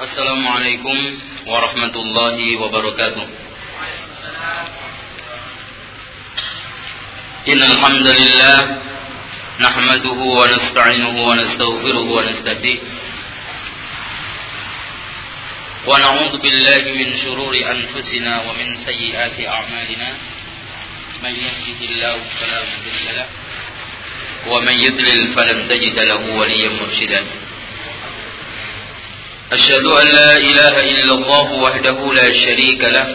السلام عليكم ورحمة الله وبركاته إن الحمد لله نحمده ونستعينه ونستغفره ونستهديه ونعوذ بالله من شرور أنفسنا ومن سيئات أعمالنا من يهده الله فلا مضل له ومن يضلل فلن تجد له وليا مرشدا أشهد أن لا إله إلا الله وحده لا شريك له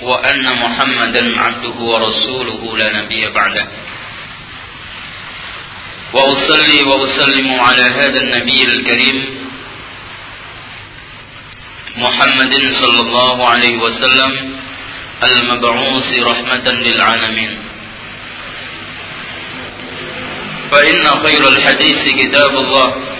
وأن محمدا عبده ورسوله لا نبي بعده. وأصلي وأسلم على هذا النبي الكريم محمد صلى الله عليه وسلم المبعوث رحمة للعالمين. فإن خير الحديث كتاب الله.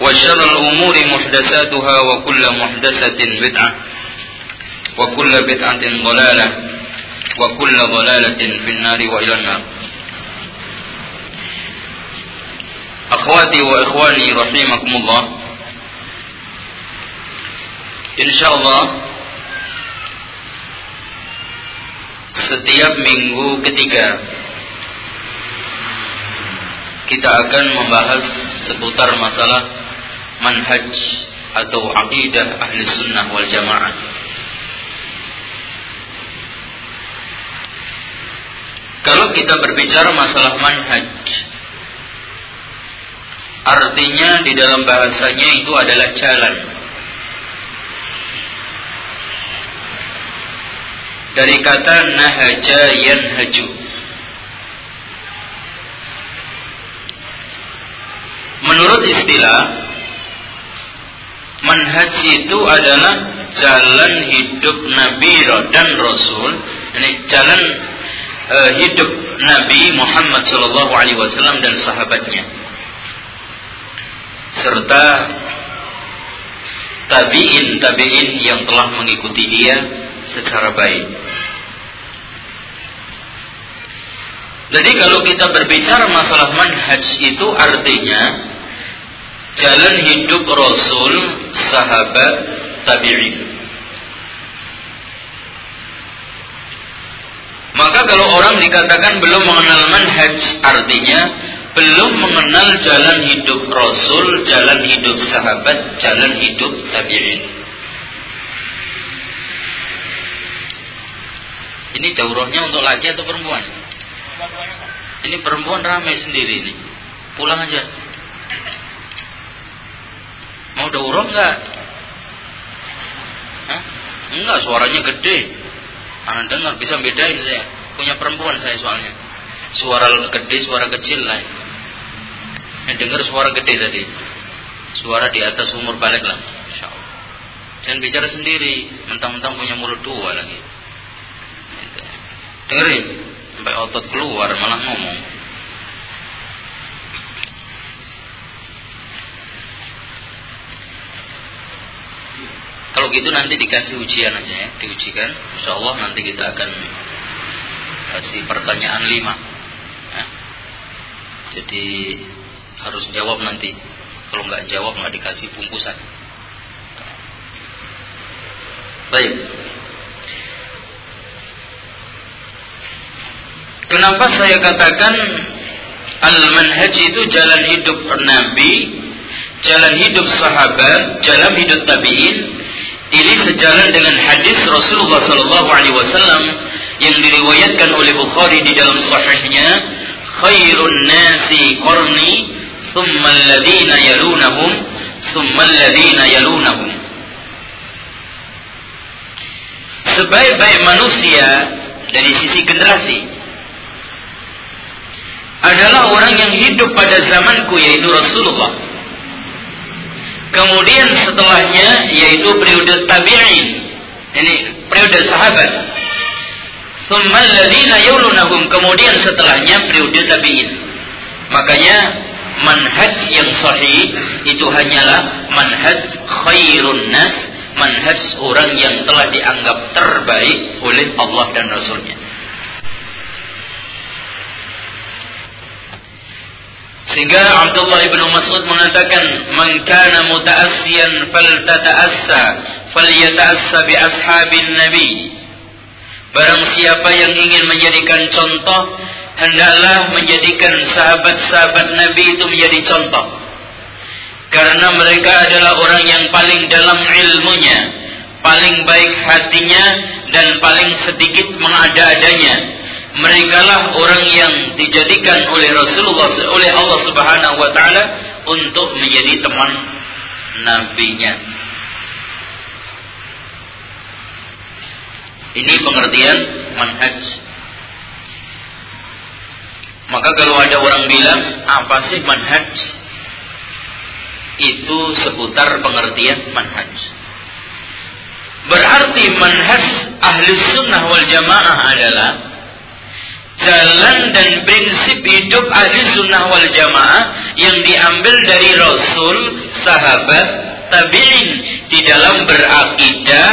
وشر الأمور محدثاتها وكل محدثة بدعة وكل بدعة ضلالة وكل ضلالة في النار وإلى النار أخواتي وإخواني رحمكم الله إن شاء الله setiap minggu ketiga kita akan membahas seputar masalah manhaj atau aqidah ahli sunnah wal jamaah. Kalau kita berbicara masalah manhaj artinya di dalam bahasanya itu adalah jalan. Dari kata nahaja yanhaju. Menurut istilah manhaj itu adalah jalan hidup Nabi dan Rasul ini jalan uh, hidup Nabi Muhammad Shallallahu Alaihi Wasallam dan sahabatnya serta tabiin tabiin yang telah mengikuti dia secara baik. Jadi kalau kita berbicara masalah manhaj itu artinya jalan hidup Rasul, sahabat, tabi'in. Maka kalau orang dikatakan belum mengenal manhaj artinya belum mengenal jalan hidup Rasul, jalan hidup sahabat, jalan hidup tabi'in. Ini daurahnya untuk laki atau perempuan? Ini perempuan ramai sendiri ini. Pulang aja. Mau daurah enggak? Hah? Enggak, suaranya gede. Anda dengar bisa bedain saya. Punya perempuan saya soalnya. Suara gede, suara kecil lah. Ini dengar suara gede tadi. Suara di atas umur balik lah. Insya. Jangan bicara sendiri. Mentang-mentang punya mulut dua lagi dengerin sampai otot keluar malah ngomong kalau gitu nanti dikasih ujian aja ya diujikan insya Allah nanti kita akan kasih pertanyaan lima ya. jadi harus jawab nanti kalau nggak jawab nggak dikasih bungkusan baik Kenapa saya katakan al-manhaj itu jalan hidup Nabi, jalan hidup sahabat, jalan hidup tabi'in. Ini sejalan dengan hadis Rasulullah sallallahu alaihi wasallam yang diriwayatkan oleh Bukhari di dalam sahihnya, khairun nasi qarni, thumma alladhina yalunahum, thumma alladhina yalunahum. Sebaik-baik manusia dari sisi generasi adalah orang yang hidup pada zamanku yaitu Rasulullah. Kemudian setelahnya yaitu periode tabi'in. Ini periode sahabat. Tsummal ladzina yulunahum. Kemudian setelahnya periode tabi'in. Makanya manhaj yang sahih itu hanyalah manhaj khairun nas, manhaj orang yang telah dianggap terbaik oleh Allah dan Rasulnya. Sehingga Abdullah ibnu Mas'ud mengatakan, "Man kana muta'assiyan faltata'assa, falyata'assa bi ashabin Nabi." Barang siapa yang ingin menjadikan contoh, hendaklah menjadikan sahabat-sahabat Nabi itu menjadi contoh. Karena mereka adalah orang yang paling dalam ilmunya, paling baik hatinya dan paling sedikit mengada-adanya mereka lah orang yang dijadikan oleh Rasulullah oleh Allah Subhanahu wa taala untuk menjadi teman nabinya. Ini pengertian manhaj. Maka kalau ada orang bilang apa sih manhaj? Itu seputar pengertian manhaj. Berarti manhaj ahli sunnah wal jamaah adalah jalan dan prinsip hidup ahli sunnah wal jamaah yang diambil dari Rasul, sahabat, tabi'in di dalam berakidah,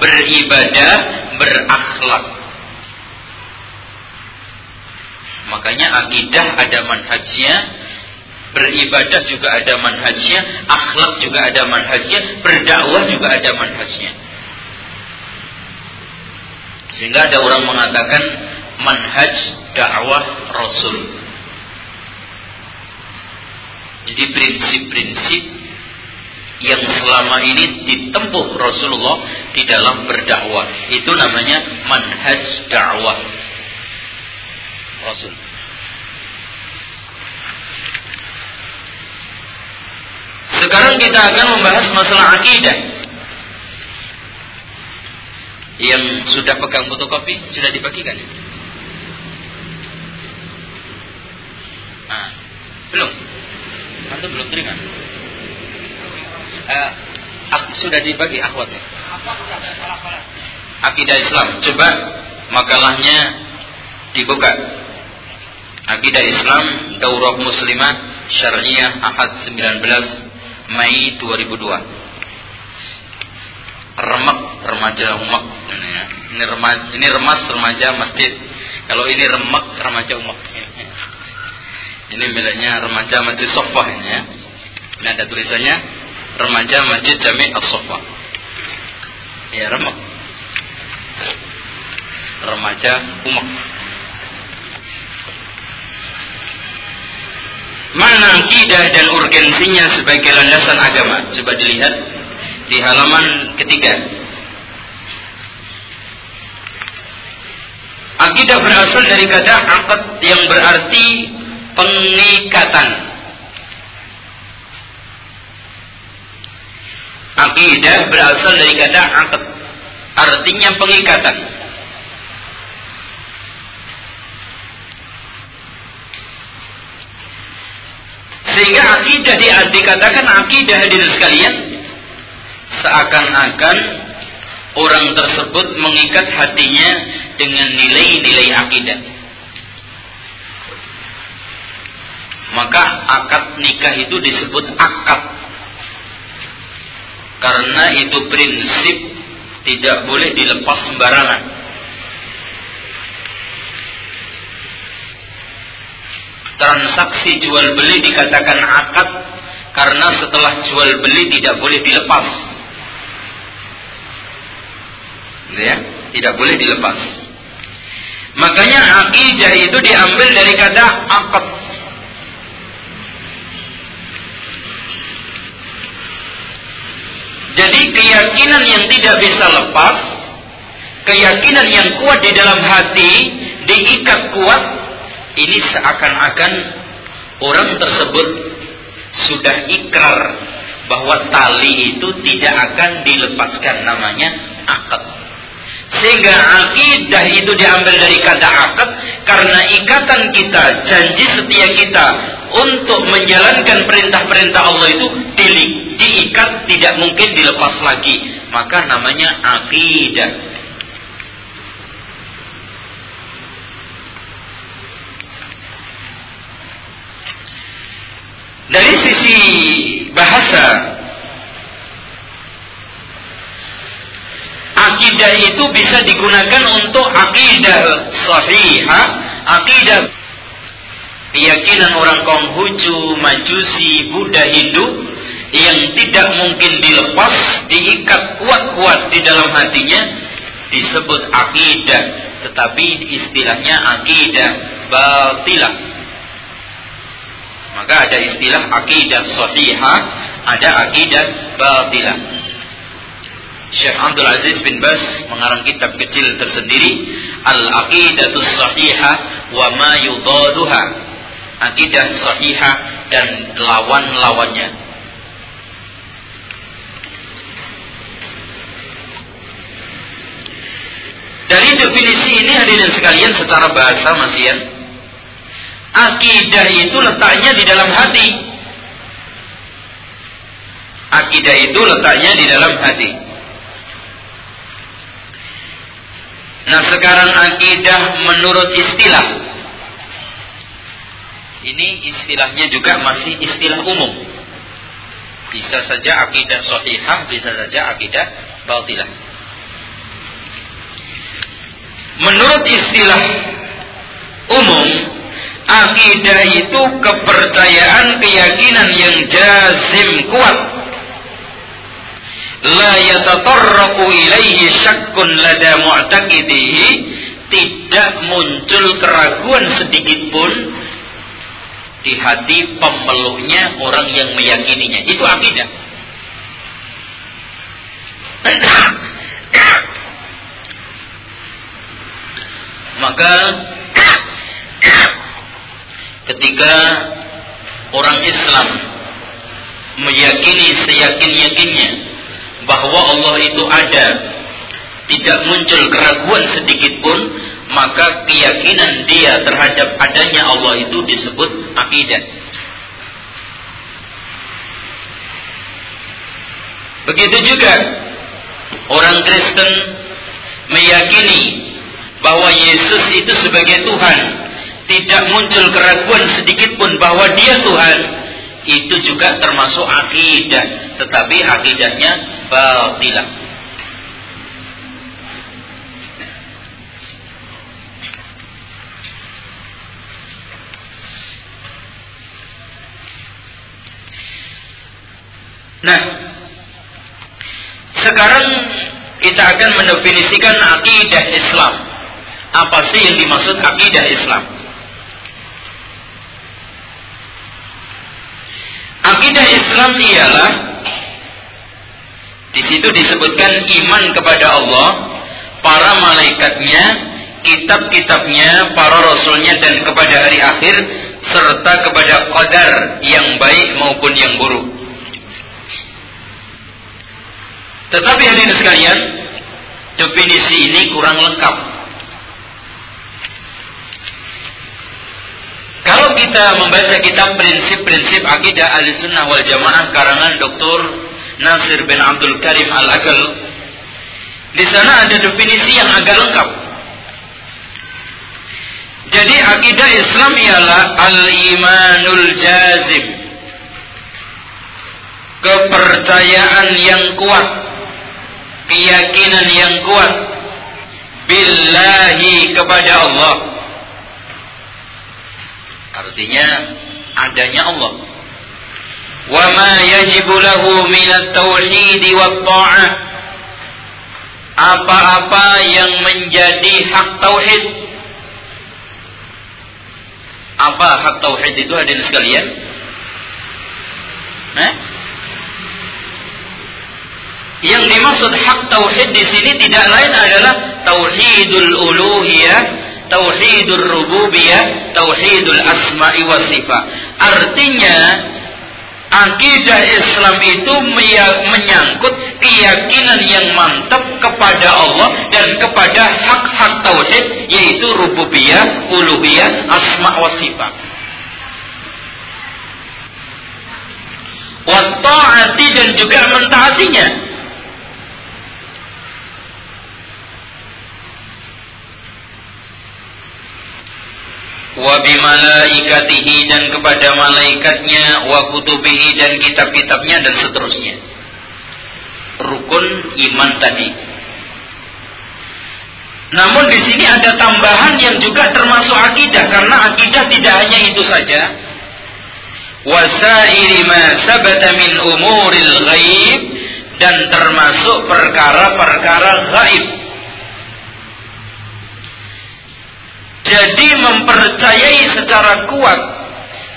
beribadah, berakhlak. Makanya akidah ada manhajnya, beribadah juga ada manhajnya, akhlak juga ada manhajnya, berdakwah juga ada manhajnya. Sehingga ada orang mengatakan manhaj dakwah Rasul. Jadi prinsip-prinsip yang selama ini ditempuh Rasulullah di dalam berdakwah itu namanya manhaj dakwah Rasul. Sekarang kita akan membahas masalah akidah. Yang sudah pegang fotokopi sudah dibagikan. Nah, belum. Antum belum terima. Uh, sudah dibagi akhwatnya. Akidah Islam. Coba makalahnya dibuka. Akidah Islam Daurah Muslimah Syariah Ahad 19 Mei 2002. Remak remaja umak ini, ya. remaja ini remas remaja masjid. Kalau ini remak remaja umak. Ini miliknya remaja Masjid Sofah ini ya. Ini ada tulisannya remaja Masjid Jami As-Sofah. Ya, remak. Remaja umak. Mana akidah dan urgensinya sebagai landasan agama? Coba dilihat di halaman ketiga. Akidah berasal dari kata akad yang berarti pengikatan. Akidah berasal dari kata akad, artinya pengikatan. Sehingga akidah dikatakan akidah hadirin sekalian seakan-akan orang tersebut mengikat hatinya dengan nilai-nilai akidah. Maka akad nikah itu disebut akad. Karena itu prinsip tidak boleh dilepas sembarangan. Transaksi jual beli dikatakan akad karena setelah jual beli tidak boleh dilepas. Ya? Tidak boleh dilepas. Makanya akidah itu diambil dari kata akad Jadi keyakinan yang tidak bisa lepas, keyakinan yang kuat di dalam hati, diikat kuat, ini seakan-akan orang tersebut sudah ikrar bahwa tali itu tidak akan dilepaskan namanya akad. Sehingga akidah itu diambil dari kata akad karena ikatan kita, janji setia kita untuk menjalankan perintah-perintah Allah itu diikat tidak mungkin dilepas lagi. Maka namanya akidah dari sisi bahasa akidah itu bisa digunakan untuk akidah sahihah akidah keyakinan orang Konghucu, Majusi, Buddha, Hindu yang tidak mungkin dilepas, diikat kuat-kuat di dalam hatinya disebut akidah, tetapi istilahnya akidah batilah. Maka ada istilah akidah sahihah, ada akidah batilah. Syekh Abdul Aziz bin Bas mengarang kitab kecil tersendiri Al-Aqidatus Sahihah wa ma yudaduha. Akidah sahihah dan lawan-lawannya. Dari definisi ini hadirin sekalian secara bahasa masih Akidah itu letaknya di dalam hati. Akidah itu letaknya di dalam hati. Nah sekarang akidah menurut istilah. Ini istilahnya juga masih istilah umum. Bisa saja akidah sahihah, bisa saja akidah batilah. Menurut istilah umum, akidah itu kepercayaan keyakinan yang jazim kuat. La yatatarraqu ilaihi syakkun lada mu'taqidihi tidak muncul keraguan sedikit pun di hati pemeluknya orang yang meyakininya. Itu akidah. Maka ketika orang Islam meyakini seyakin-yakinnya bahwa Allah itu ada, tidak muncul keraguan sedikit pun, maka keyakinan dia terhadap adanya Allah itu disebut akidah. Begitu juga orang Kristen meyakini bahwa Yesus itu sebagai Tuhan. Tidak muncul keraguan sedikit pun bahwa dia Tuhan. Itu juga termasuk akidah. Tetapi akidahnya batilah. Nah, sekarang kita akan mendefinisikan akidah Islam. Apa sih yang dimaksud akidah Islam? Akidah Islam ialah di situ disebutkan iman kepada Allah, para malaikatnya, kitab-kitabnya, para rasulnya dan kepada hari akhir serta kepada qadar yang baik maupun yang buruk. Tetapi hadirin sekalian, definisi ini kurang lengkap. Kalau kita membaca kitab prinsip-prinsip akidah al-sunnah wal jamaah karangan Dr. Nasir bin Abdul Karim al-Akal, di sana ada definisi yang agak lengkap. Jadi akidah Islam ialah al-imanul jazim. Kepercayaan yang kuat. Keyakinan yang kuat. Billahi kepada Allah Artinya adanya Allah. Wa ma yajibu lahu min at-tauhid wa ta'ah. Apa-apa yang menjadi hak tauhid. Apa hak tauhid itu hadirin sekalian? Eh? Yang dimaksud hak tauhid di sini tidak lain adalah tauhidul uluhiyah tauhidur rububiyah, tauhidul asma'i wa sifat. Artinya akidah Islam itu menyangkut keyakinan yang mantap kepada Allah dan kepada hak-hak tauhid yaitu rububiyah, uluhiyah, asma wa sifat. wa ta'ati dan juga mentaatinya wa bimalaikatihi dan kepada malaikatnya wa kutubihi dan kitab-kitabnya dan seterusnya. Rukun iman tadi. Namun di sini ada tambahan yang juga termasuk akidah karena akidah tidak hanya itu saja. Wasairi ma sabata min umuril ghaib dan termasuk perkara-perkara gaib Jadi mempercayai secara kuat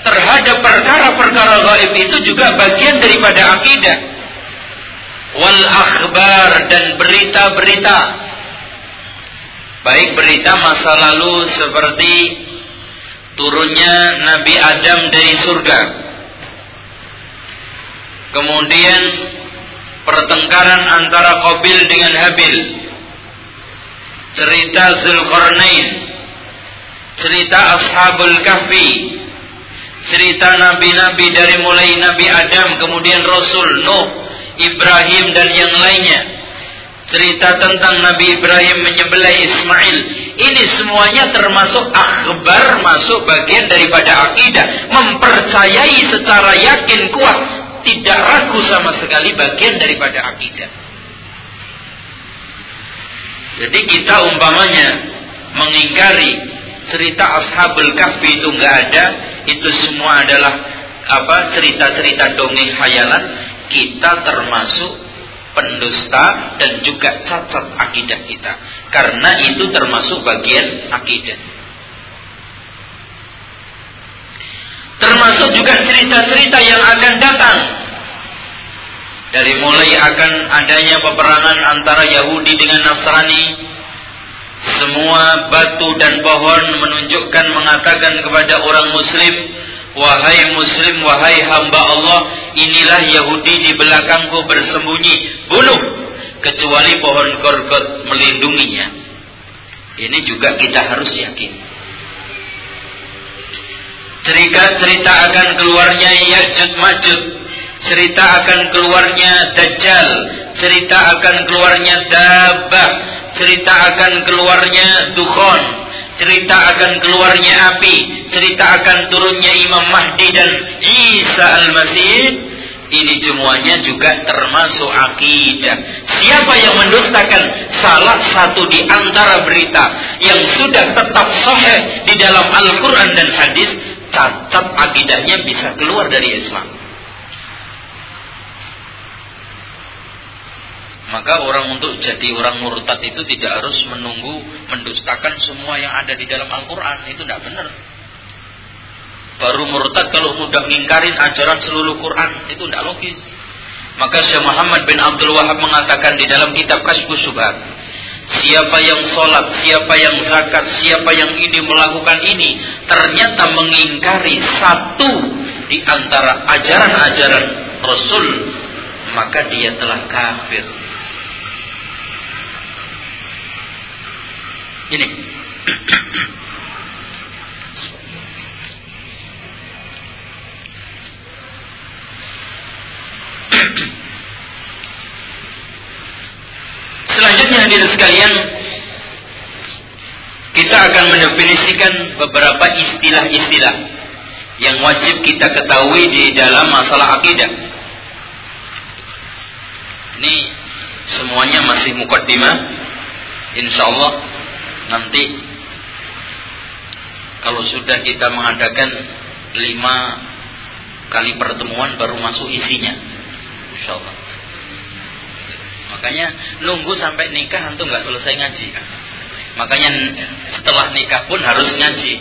terhadap perkara-perkara gaib itu juga bagian daripada akidah. Wal akhbar dan berita-berita. Baik berita masa lalu seperti turunnya Nabi Adam dari surga. Kemudian pertengkaran antara Qabil dengan Habil. Cerita Zulkarnain cerita Ashabul Kahfi, cerita nabi-nabi dari mulai Nabi Adam, kemudian Rasul Nuh, Ibrahim dan yang lainnya. Cerita tentang Nabi Ibrahim menyembelih Ismail. Ini semuanya termasuk akhbar, masuk bagian daripada akidah. Mempercayai secara yakin kuat, tidak ragu sama sekali bagian daripada akidah. Jadi kita umpamanya mengingkari cerita Ashabul Kahfi itu nggak ada, itu semua adalah apa cerita-cerita dongeng hayalan, kita termasuk pendusta dan juga cacat akidah kita. Karena itu termasuk bagian akidah. Termasuk juga cerita-cerita yang akan datang. Dari mulai akan adanya peperangan antara Yahudi dengan Nasrani, semua batu dan pohon menunjukkan mengatakan kepada orang muslim Wahai muslim, wahai hamba Allah Inilah Yahudi di belakangku bersembunyi Bunuh Kecuali pohon korgot melindunginya. Ini juga kita harus yakin. Cerita-cerita akan keluarnya Yajud Majud Cerita akan keluarnya Dajjal Cerita akan keluarnya Dabah cerita akan keluarnya dukhon, cerita akan keluarnya api, cerita akan turunnya Imam Mahdi dan Isa Al-Masih. Ini semuanya juga termasuk akidah. Siapa yang mendustakan salah satu di antara berita yang sudah tetap sahih di dalam Al-Quran dan hadis, catat akidahnya bisa keluar dari Islam. Maka orang untuk jadi orang murtad itu tidak harus menunggu mendustakan semua yang ada di dalam Al-Quran. Itu tidak benar. Baru murtad kalau mudah ngingkarin ajaran seluruh Quran. Itu tidak logis. Maka Syekh Muhammad bin Abdul Wahab mengatakan di dalam kitab Kasbus Subhat. Siapa yang sholat, siapa yang zakat, siapa yang ini melakukan ini. Ternyata mengingkari satu di antara ajaran-ajaran Rasul. Maka dia telah kafir. Ini. Selanjutnya hadirin sekalian, kita akan mendefinisikan beberapa istilah-istilah yang wajib kita ketahui di dalam masalah akidah. Ini semuanya masih mukaddimah. Insyaallah nanti. Kalau sudah kita mengadakan lima kali pertemuan baru masuk isinya. Insya Allah makanya nunggu sampai nikah antum nggak selesai ngaji. Makanya setelah nikah pun harus ngaji.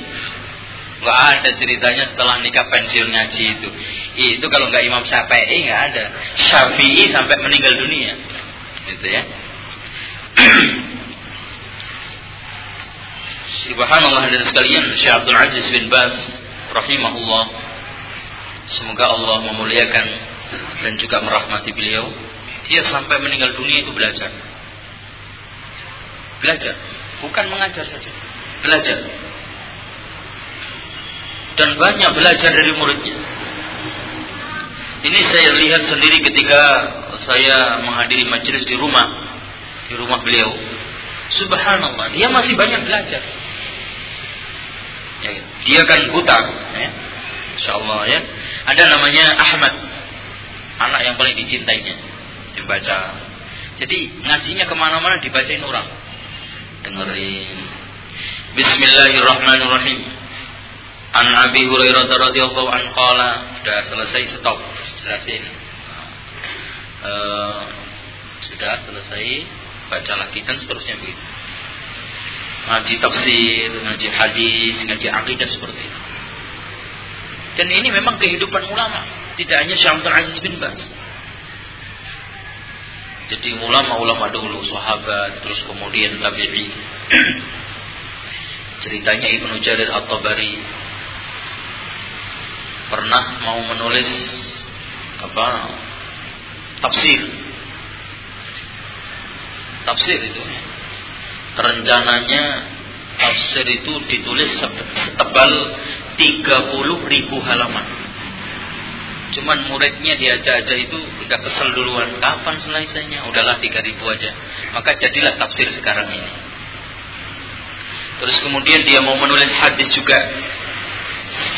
Nggak ada ceritanya setelah nikah pensiun ngaji itu. Itu kalau nggak Imam Syafi'i nggak ada. Syafi'i sampai meninggal dunia. Gitu ya Subhanallah dan sekalian Syekh Abdul Aziz bin Bas rahimahullah. Semoga Allah memuliakan dan juga merahmati beliau. Dia sampai meninggal dunia itu belajar. Belajar bukan mengajar saja. Belajar. Dan banyak belajar dari muridnya. Ini saya lihat sendiri ketika saya menghadiri majelis di rumah, di rumah beliau. Subhanallah, dia masih banyak belajar. Ya, dia kan buta, ya. Insya Allah ya. Ada namanya Ahmad, anak yang paling dicintainya, dibaca. Jadi ngajinya ke mana-mana dibacain orang, dengerin. Bismillahirrahmanirrahim. An Abi Hurairah radhiyallahu anhu qala, sudah selesai stop, jelasin. Uh, sudah selesai, baca lagi seterusnya begitu. Ngaji tafsir, ngaji hadis, ngaji akidah seperti itu. Dan ini memang kehidupan ulama, tidak hanya Syekh Aziz bin Baz. Jadi ulama-ulama dulu, sahabat, terus kemudian tabi'i. Ceritanya Ibnu Jarir At-Tabari pernah mau menulis apa? Tafsir. Tafsir itu. Rencananya tafsir itu ditulis setebal 30 ribu halaman. Cuman muridnya diajak-ajak itu udah kesel duluan. Kapan selesainya? Udahlah 3 ribu aja. Maka jadilah tafsir sekarang ini. Terus kemudian dia mau menulis hadis juga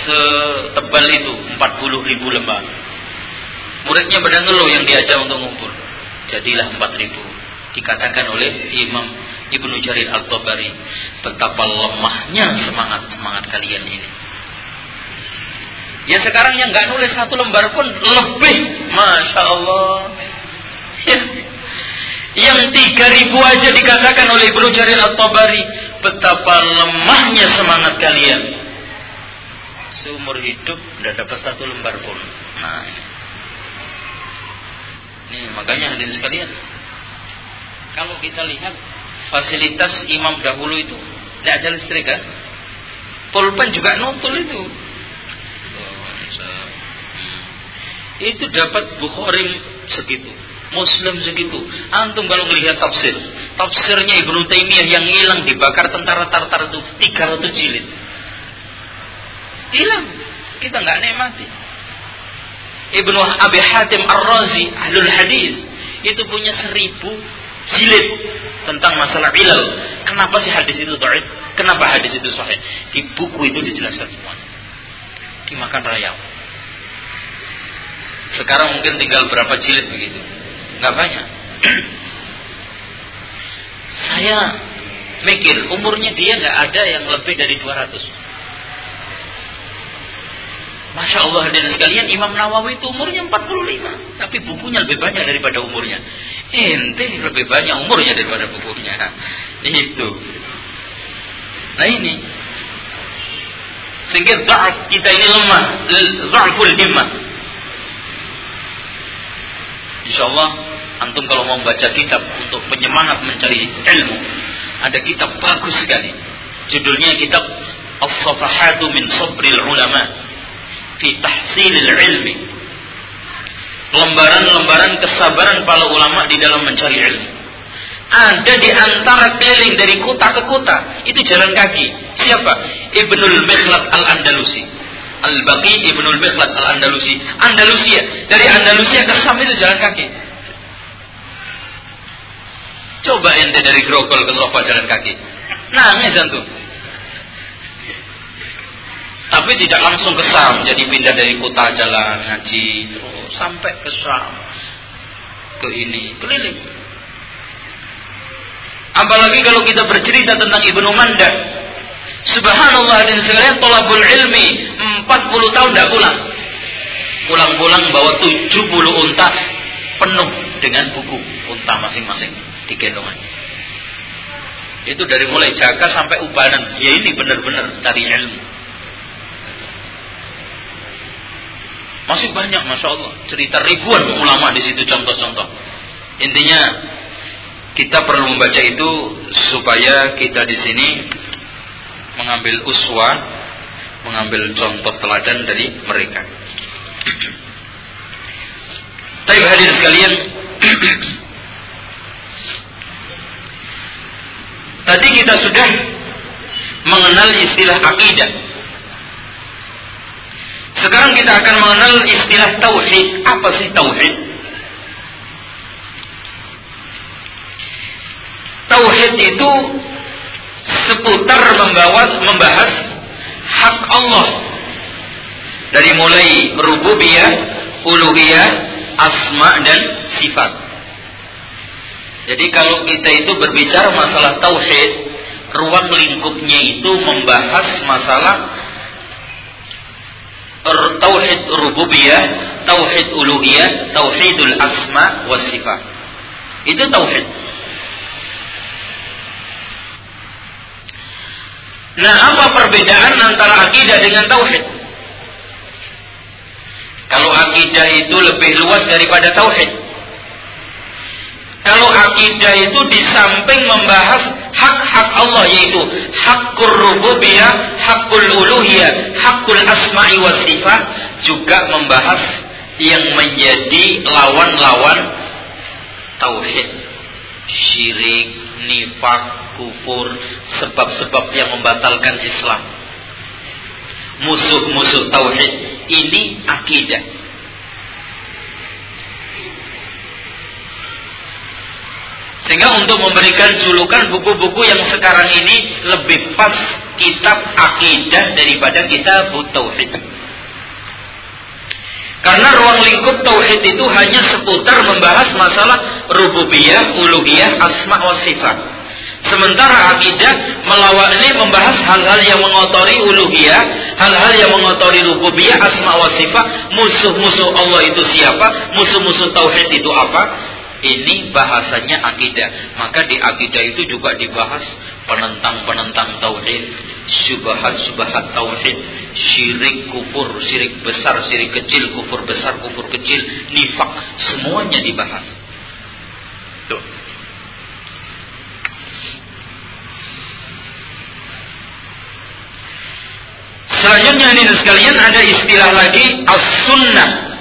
setebal itu 40 ribu lembar. Muridnya pada ngeluh yang diajak untuk ngumpul. Jadilah 4 ribu. Dikatakan oleh Imam Ibnu Jarir Al-Tabari. Betapa lemahnya semangat-semangat kalian ini. Ya sekarang yang nggak nulis satu lembar pun lebih, masya Allah. Ya. Yang tiga ribu aja dikatakan oleh Ibnu Jarir At-Tabari betapa lemahnya semangat kalian. Seumur hidup tidak dapat satu lembar pun. Nah, ini makanya hadirin sekalian, kalau kita lihat fasilitas imam dahulu itu tidak ada listrik kan? Pulpen juga nonton itu itu dapat Bukhari segitu, Muslim segitu. Antum kalau melihat tafsir, tafsirnya Ibnu Taimiyah yang hilang dibakar tentara Tartar itu 300 jilid. Hilang, kita nggak nikmati. Ibnu Abi Hatim Ar-Razi Ahlul Hadis itu punya seribu jilid tentang masalah ilal. Kenapa sih hadis itu dhaif? Kenapa hadis itu sahih? Di buku itu dijelaskan semuanya. Dimakan rayap. Sekarang mungkin tinggal berapa jilid begitu. Nggak banyak. Saya mikir umurnya dia nggak ada yang lebih dari 200. Masya Allah dan sekalian Imam Nawawi itu umurnya 45 Tapi bukunya lebih banyak daripada umurnya. Ente lebih banyak umurnya daripada bukunya. Itu. Nah ini. Sehingga kita ini lemah. Za'ful himmah Insya Allah antum kalau mau baca kitab untuk penyemangat mencari ilmu, ada kitab bagus sekali. Judulnya kitab As-Safahatu min Sabril Ulama fi Tahsilil Ilmi. Lembaran-lembaran kesabaran para ulama di dalam mencari ilmu. Ada di antara keliling dari kota ke kota, itu jalan kaki. Siapa? Ibnul Mikhlad Al-Andalusi. Al-Baqi Ibnu Al-Mikhlad Al-Andalusi. Andalusia. Dari Andalusia ke Sam itu jalan kaki. Coba ente dari Grogol ke Sofa jalan kaki. Nangis antum. Tapi tidak langsung ke Sam, jadi pindah dari kota jalan ngaji terus sampai ke Sam. Ke ini, keliling. Apalagi kalau kita bercerita tentang Ibnu Manda, Subhanallah dan sekalian tolabul ilmi 40 tahun tidak pulang. Pulang-pulang bawa 70 unta penuh dengan buku unta masing-masing di gendongan. Itu dari mulai jaga sampai ubanan. Ya ini benar-benar cari ilmu. Masih banyak, masya Allah, cerita ribuan ulama di situ contoh-contoh. Intinya kita perlu membaca itu supaya kita di sini mengambil uswa, mengambil contoh teladan dari mereka. Tapi hadir sekalian, tadi kita sudah mengenal istilah akidah. Sekarang kita akan mengenal istilah tauhid. Apa sih tauhid? Tauhid itu seputar membawa membahas hak Allah dari mulai rububiyah, uluhiyah, asma dan sifat. Jadi kalau kita itu berbicara masalah tauhid, ruang lingkupnya itu membahas masalah tauhid rububiyah, tauhid uluhiyah, tauhidul asma wa sifat. Itu tauhid. Nah, apa perbedaan antara akidah dengan tauhid? Kalau akidah itu lebih luas daripada tauhid. Kalau akidah itu di samping membahas hak-hak Allah yaitu hakul rububiyah, hakul uluhiyah, hakul asma'i wa sifat juga membahas yang menjadi lawan-lawan tauhid, syirik, nifak, kufur, sebab-sebab yang membatalkan Islam. Musuh-musuh tauhid ini akidah. Sehingga untuk memberikan julukan buku-buku yang sekarang ini lebih pas kitab akidah daripada kitab tauhid. Karena ruang lingkup tauhid itu hanya seputar membahas masalah rububiyah, uluhiyah, asma wa sifat. Sementara akidah melawak ini membahas hal-hal yang mengotori uluhiyah, hal-hal yang mengotori rububiyah, asma wa sifat, musuh-musuh Allah itu siapa, musuh-musuh tauhid itu apa, ini bahasanya akidah. Maka di akidah itu juga dibahas penentang-penentang tauhid, syubhat-syubhat tauhid, syirik kufur, syirik besar, syirik kecil, kufur besar, kufur kecil, nifak, semuanya dibahas. Tuh. Selanjutnya ini sekalian ada istilah lagi as-sunnah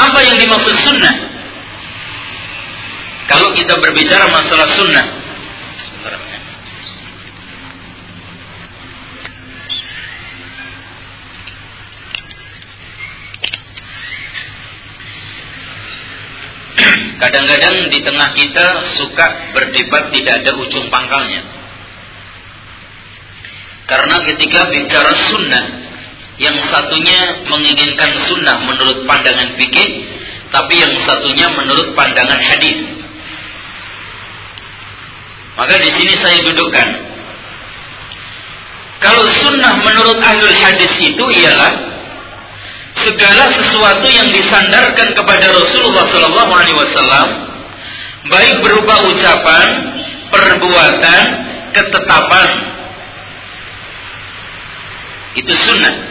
Apa yang dimaksud sunnah? Kalau kita berbicara masalah sunnah, Kadang-kadang di tengah kita suka berdebat tidak ada ujung pangkalnya. Karena ketika bicara sunnah, yang satunya menginginkan sunnah menurut pandangan fikih, tapi yang satunya menurut pandangan hadis. Maka di sini saya dudukkan. Kalau sunnah menurut ahlul hadis itu ialah segala sesuatu yang disandarkan kepada Rasulullah Sallallahu Alaihi Wasallam, baik berupa ucapan, perbuatan, ketetapan, itu sunnah.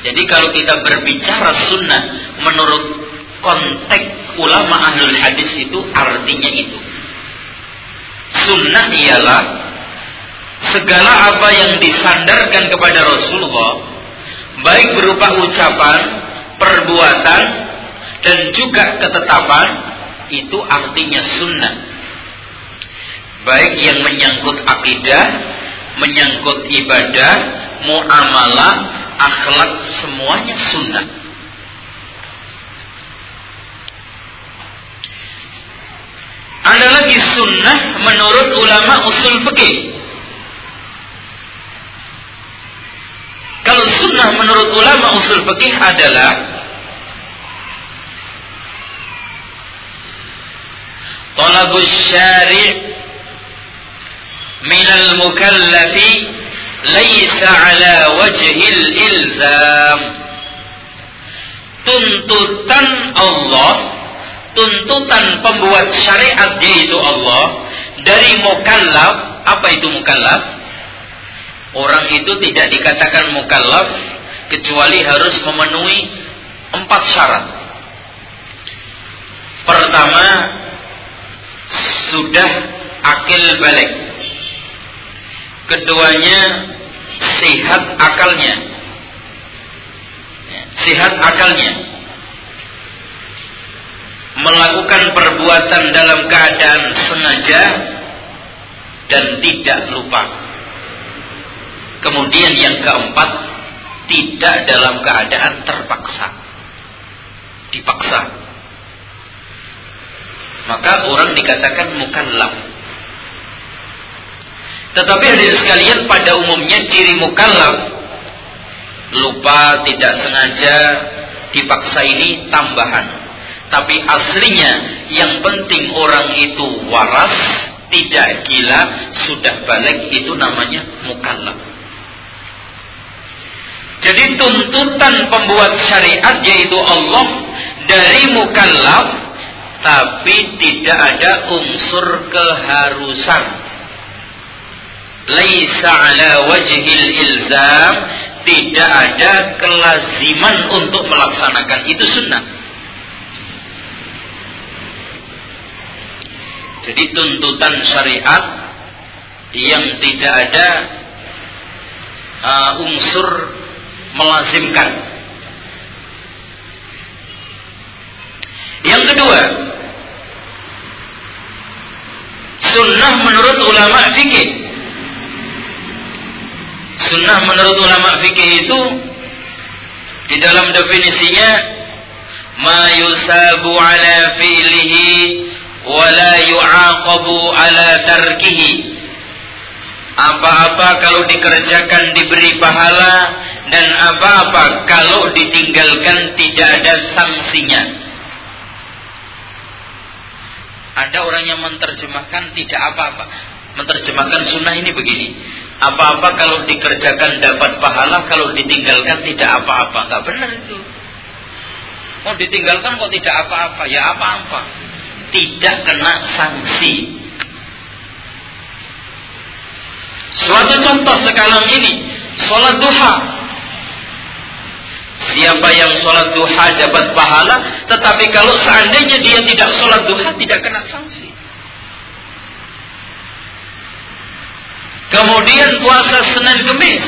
Jadi kalau kita berbicara sunnah menurut konteks ulama ahlul hadis itu artinya itu. Sunnah ialah segala apa yang disandarkan kepada Rasulullah baik berupa ucapan, perbuatan dan juga ketetapan itu artinya sunnah. Baik yang menyangkut akidah, menyangkut ibadah, muamalah, akhlak semuanya sunnah. Ada lagi sunnah menurut ulama usul fikih. Kalau sunnah menurut ulama usul fikih adalah talabus syari' minal mukallafi laisa ala wajhil ilzam tuntutan Allah tuntutan pembuat syariat yaitu Allah dari mukallaf apa itu mukallaf? Orang itu tidak dikatakan mukallaf kecuali harus memenuhi empat syarat. Pertama sudah akil balik keduanya sehat akalnya sehat akalnya melakukan perbuatan dalam keadaan sengaja dan tidak lupa. Kemudian yang keempat, tidak dalam keadaan terpaksa. Dipaksa. Maka orang dikatakan mukallaf. Tetapi hadirin sekalian pada umumnya ciri mukallaf lupa, tidak sengaja, dipaksa ini tambahan. Tapi aslinya yang penting orang itu waras, tidak gila, sudah balik itu namanya mukallaf. Jadi tuntutan pembuat syariat yaitu Allah dari mukallaf tapi tidak ada unsur keharusan. Laisa ala wajhil ilzam tidak ada kelaziman untuk melaksanakan itu sunnah. Jadi tuntutan syariat yang tidak ada uh, unsur melazimkan. Yang kedua, sunnah menurut ulama fikih. Sunnah menurut ulama fikih itu di dalam definisinya ma yusabu ala fi'lihi wala yu'aqabu ala tarkihi. Apa-apa kalau dikerjakan diberi pahala dan apa-apa kalau ditinggalkan tidak ada sanksinya. Ada orang yang menerjemahkan tidak apa-apa menerjemahkan sunnah ini begini apa-apa kalau dikerjakan dapat pahala kalau ditinggalkan tidak apa-apa nggak benar itu mau ditinggalkan kok tidak apa-apa ya apa-apa tidak kena sanksi. Suatu contoh sekarang ini, sholat duha. Siapa yang sholat duha dapat pahala, tetapi kalau seandainya dia tidak sholat duha, tidak kena sanksi. Kemudian puasa Senin Kemis.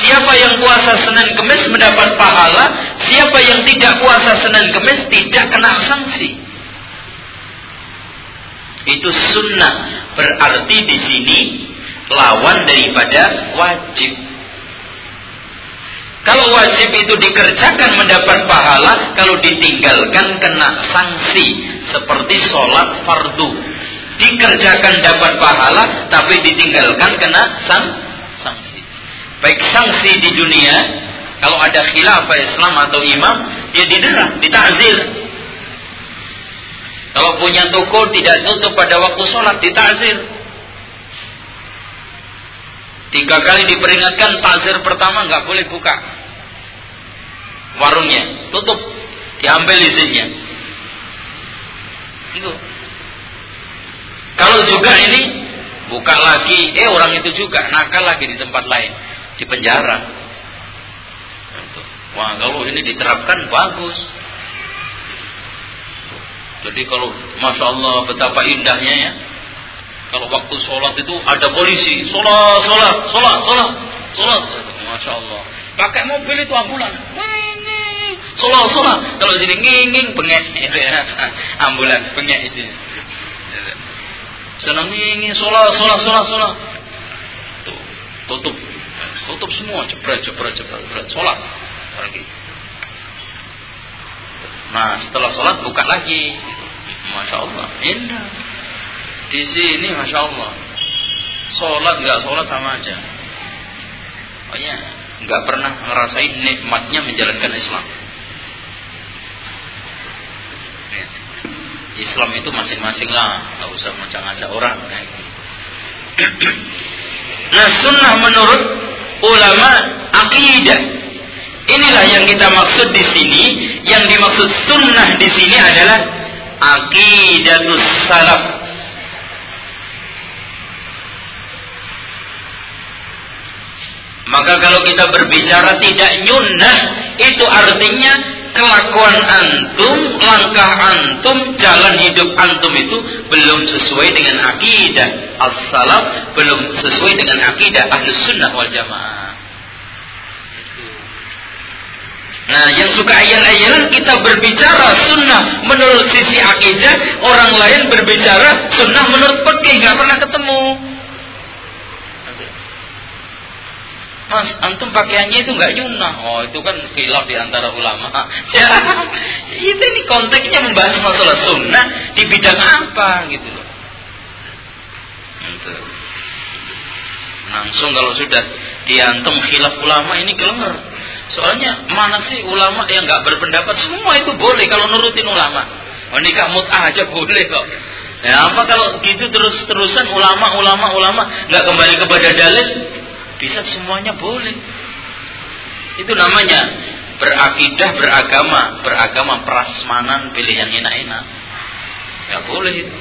Siapa yang puasa Senin Kemis mendapat pahala, siapa yang tidak puasa Senin Kemis tidak kena sanksi. Itu sunnah. Berarti di sini lawan daripada wajib. Kalau wajib itu dikerjakan mendapat pahala, kalau ditinggalkan kena sanksi. Seperti sholat fardu. Dikerjakan dapat pahala, tapi ditinggalkan kena sang, sanksi. Baik sanksi di dunia, kalau ada khilafah Islam atau imam, dia didera, ditazir. Kalau punya toko tidak tutup pada waktu sholat ditazir. Tiga kali diperingatkan tazir pertama nggak boleh buka warungnya, tutup, diambil izinnya. Itu. Kalau juga ini buka lagi, eh orang itu juga nakal lagi di tempat lain, di penjara. Wah kalau ini diterapkan bagus. Jadi kalau masya Allah betapa indahnya ya. Kalau waktu sholat itu ada polisi, sholat, sholat, sholat, sholat, sholat, masya Allah. Pakai mobil itu ambulan, sholat, sholat. Kalau sini nginging ya, ambulan bengek itu. Senang nginging sholat, sholat, sholat, sholat. Tuh, tutup, tutup semua, jebret, jebret, jebret, jebret, sholat. Lagi. Nah setelah sholat buka lagi. Masya Allah, indah. Di sini Masya Allah. Sholat nggak sholat sama aja. Pokoknya nggak pernah ngerasain nikmatnya menjalankan Islam. Islam itu masing-masing lah, nggak usah macam-macam orang. Nah sunnah menurut ulama akidah Inilah yang kita maksud di sini. Yang dimaksud sunnah di sini adalah akidatus salaf. Maka kalau kita berbicara tidak nyunnah, itu artinya kelakuan antum, langkah antum, jalan hidup antum itu belum sesuai dengan akidah as-salaf, belum sesuai dengan akidah ahlus sunnah wal jamaah. Nah, yang suka ayal-ayalan kita berbicara sunnah menurut sisi akidah, orang lain berbicara sunnah menurut fikih, nggak pernah ketemu. Mas, antum pakaiannya itu nggak nyunah. Oh, itu kan khilaf di antara ulama. Ya, itu ini konteksnya membahas masalah sunnah di bidang apa gitu loh. Gitu. Langsung kalau sudah diantum khilaf ulama ini kelenger. Soalnya mana sih ulama yang nggak berpendapat semua itu boleh kalau nurutin ulama. Oh, nikah mut'ah aja boleh kok. Ya apa kalau gitu terus terusan ulama ulama ulama nggak kembali kepada dalil bisa semuanya boleh. Itu namanya berakidah beragama beragama prasmanan pilih yang enak-enak. Ya boleh itu.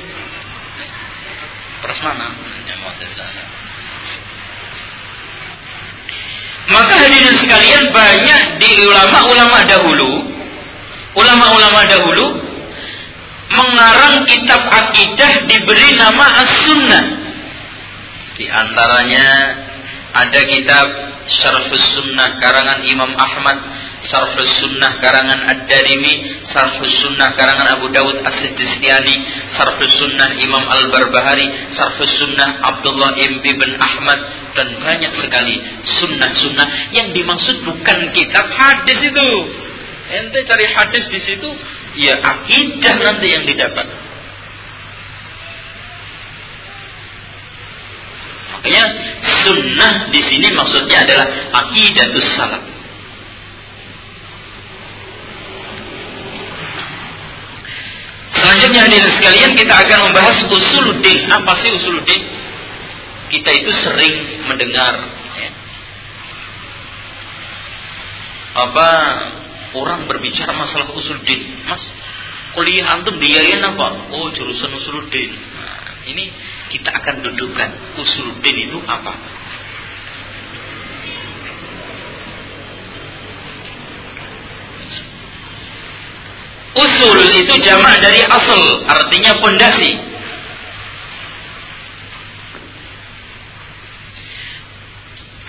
Prasmanan. Ya, Maka hadirin sekalian banyak di ulama-ulama dahulu, ulama-ulama dahulu mengarang kitab akidah diberi nama As-Sunnah. Di antaranya ada kitab Syarhus Sunnah karangan Imam Ahmad Sarfus Sunnah karangan Ad-Darimi, Sarfus Sunnah karangan Abu Dawud As-Sijistiani, Sarfus Sunnah Imam Al-Barbahari, Sarfus Sunnah Abdullah ibn Ahmad dan banyak sekali sunnah-sunnah yang dimaksud bukan kitab hadis itu. Ente cari hadis di situ, ya akidah nanti yang didapat. Makanya sunnah di sini maksudnya adalah akidatus salaf. Selanjutnya hadirin sekalian kita akan membahas usuluddin. Apa sih usuluddin? Kita itu sering mendengar ya. apa orang berbicara masalah usuluddin. Mas, kuliah antum diain apa? Oh, jurusan usuluddin. Nah, ini kita akan dudukkan usuluddin itu apa? Usul itu jamak dari asal, artinya pondasi.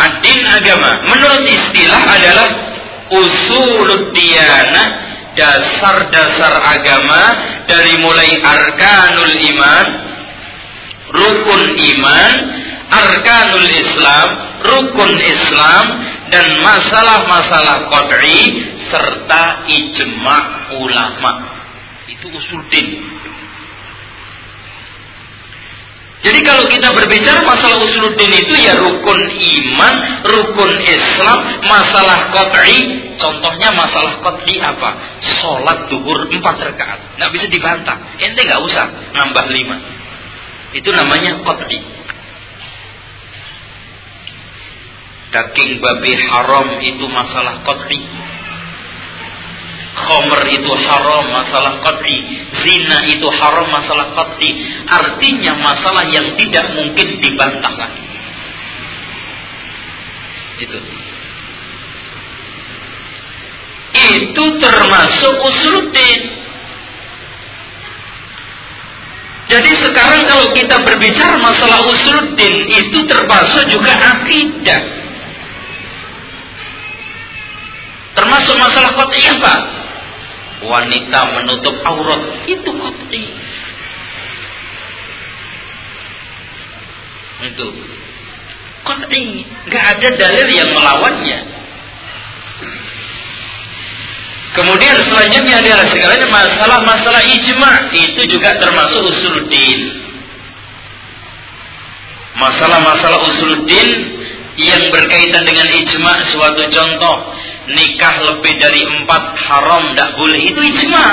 Adin agama menurut istilah adalah usul diyanah dasar-dasar agama dari mulai arkanul iman, rukun iman, arkanul Islam, rukun Islam dan masalah-masalah qad'i serta ijma ulama. Itu usul din. Jadi kalau kita berbicara masalah usul din itu ya rukun iman, rukun Islam, masalah qat'i, contohnya masalah qat'i apa? Salat duhur empat rakaat. Nggak bisa dibantah. Ente nggak usah nambah lima. Itu namanya qat'i. Daging babi haram itu masalah qat'i Khomer itu haram masalah qat'i, zina itu haram masalah qat'i. Artinya masalah yang tidak mungkin dibantah lagi. Itu. Itu termasuk usuluddin. Jadi sekarang kalau kita berbicara masalah usuluddin itu termasuk juga akidah. Termasuk masalah qat'i apa? wanita menutup aurat itu qat'i itu qat'i nggak ada dalil yang melawannya kemudian selanjutnya adalah segalanya masalah-masalah ijma itu juga termasuk usuluddin. Masalah-masalah usuluddin yang berkaitan dengan ijma suatu contoh nikah lebih dari empat haram tidak boleh itu ijma.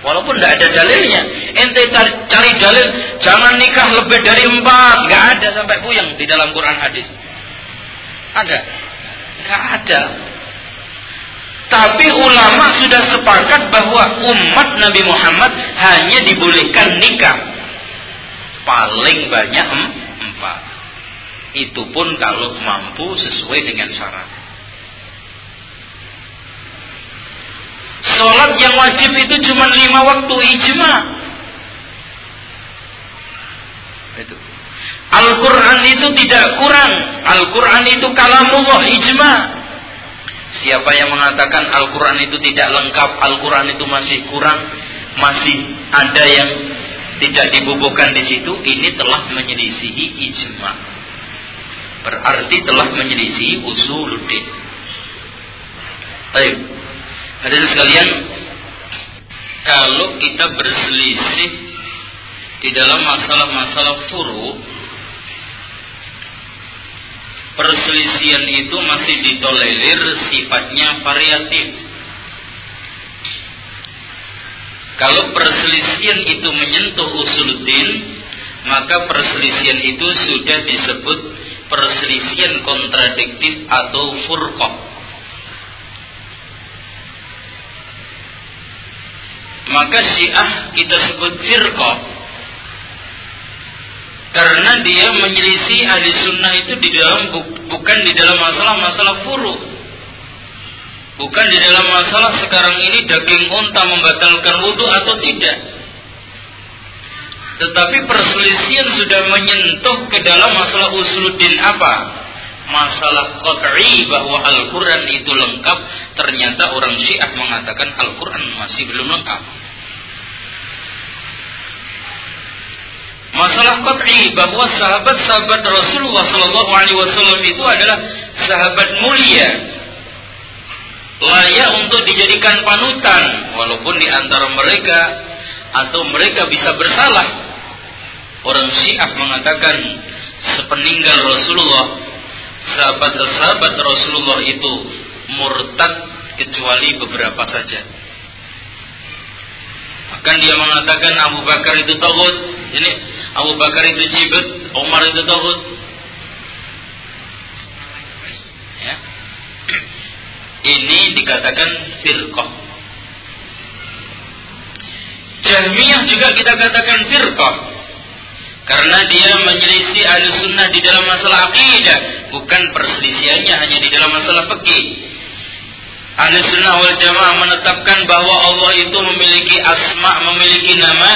Walaupun tidak ada dalilnya. Ente cari dalil jangan nikah lebih dari empat. Nggak ada sampai puyeng di dalam Quran hadis. Ada. Nggak ada tapi ulama sudah sepakat bahwa umat Nabi Muhammad hanya dibolehkan nikah paling banyak empat itu pun kalau mampu sesuai dengan syarat Sholat yang wajib itu cuma lima waktu ijma. Itu. Al-Quran itu tidak kurang. Al-Quran itu kalamullah ijma. Siapa yang mengatakan Al-Quran itu tidak lengkap, Al-Quran itu masih kurang, masih ada yang tidak dibubuhkan di situ, ini telah menyelisihi ijma. Berarti telah menyelisihi usuluddin. Baik. Hadirin sekalian, kalau kita berselisih di dalam masalah-masalah furu, perselisihan itu masih ditolerir sifatnya variatif. Kalau perselisihan itu menyentuh usuluddin, maka perselisihan itu sudah disebut perselisihan kontradiktif atau furqah. Maka syiah kita sebut firqah karena dia menyelisih ahli sunnah itu di dalam bukan di dalam masalah-masalah furu. Bukan di dalam masalah sekarang ini daging unta membatalkan wudhu atau tidak. Tetapi perselisihan sudah menyentuh ke dalam masalah usuluddin apa? Masalah qat'i bahwa Al-Quran itu lengkap. Ternyata orang syiah mengatakan Al-Quran masih belum lengkap. Masalah qat'i bahwa sahabat-sahabat Rasulullah Shallallahu Alaihi Wasallam itu adalah sahabat mulia, layak untuk dijadikan panutan, walaupun di antara mereka atau mereka bisa bersalah. Orang Syiah mengatakan sepeninggal Rasulullah, sahabat-sahabat Rasulullah itu murtad kecuali beberapa saja. Bahkan dia mengatakan Abu Bakar itu tauhid. Ini Abu Bakar itu jibet, Umar itu tauhid. Ya. Ini dikatakan firqah. Jahmiyah juga kita katakan firqah. Karena dia menyelisih ahli sunnah di dalam masalah akidah. Bukan perselisihannya hanya di dalam masalah fikih. Ahli sunnah wal jamaah menetapkan bahwa Allah itu memiliki asma, memiliki nama.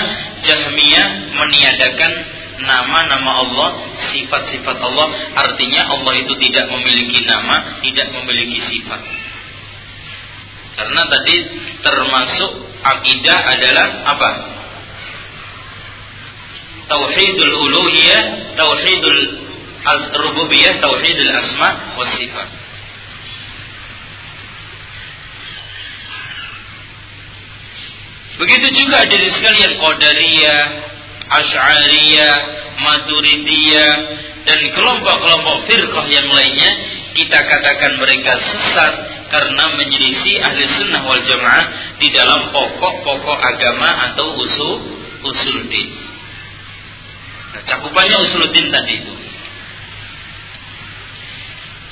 Jahmiyah meniadakan nama-nama Allah, sifat-sifat Allah. Artinya Allah itu tidak memiliki nama, tidak memiliki sifat. Karena tadi termasuk akidah adalah apa? Tauhidul uluhiyah, tauhidul rububiyah, tauhidul asma wa sifat. Begitu juga dari sekalian Qadariyah, Asy'ariyah, Maturidiyah dan kelompok-kelompok firqah yang lainnya kita katakan mereka sesat karena menyelisih ahli sunnah wal jamaah di dalam pokok-pokok agama atau usul usuluddin. Nah, cakupannya usuluddin tadi itu.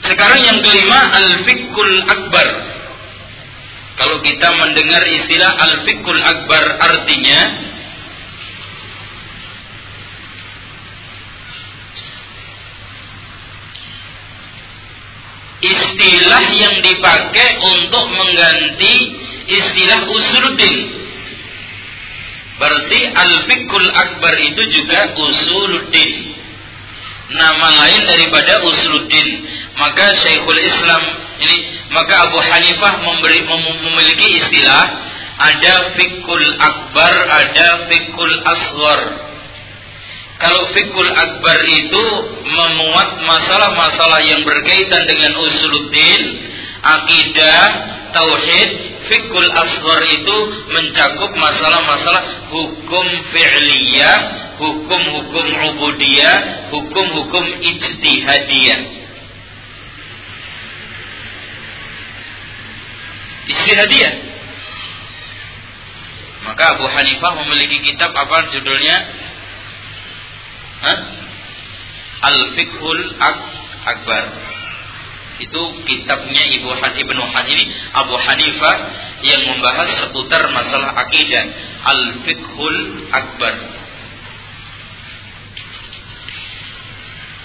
Sekarang yang kelima al-fiqhul akbar kalau kita mendengar istilah al-fiqhul akbar artinya istilah yang dipakai untuk mengganti istilah usuluddin. Berarti al-fiqhul akbar itu juga usuluddin. Nama lain daripada usuluddin. Maka Syekhul Islam ini maka Abu Hanifah memberi, mem memiliki istilah ada fikul akbar, ada fikul asghar. Kalau fikul akbar itu memuat masalah-masalah yang berkaitan dengan usuluddin, akidah, tauhid, fikul asghar itu mencakup masalah-masalah hukum fi'liyah, hukum-hukum ubudiyah, hukum-hukum ijtihadiyah. Istihadiyah. Maka Abu Hanifah memiliki kitab apa judulnya? Al-Fiqhul Akbar. Itu kitabnya Ibu Han Ibnu Han ini Abu Hanifah yang membahas seputar masalah akidah. Al-Fiqhul Akbar.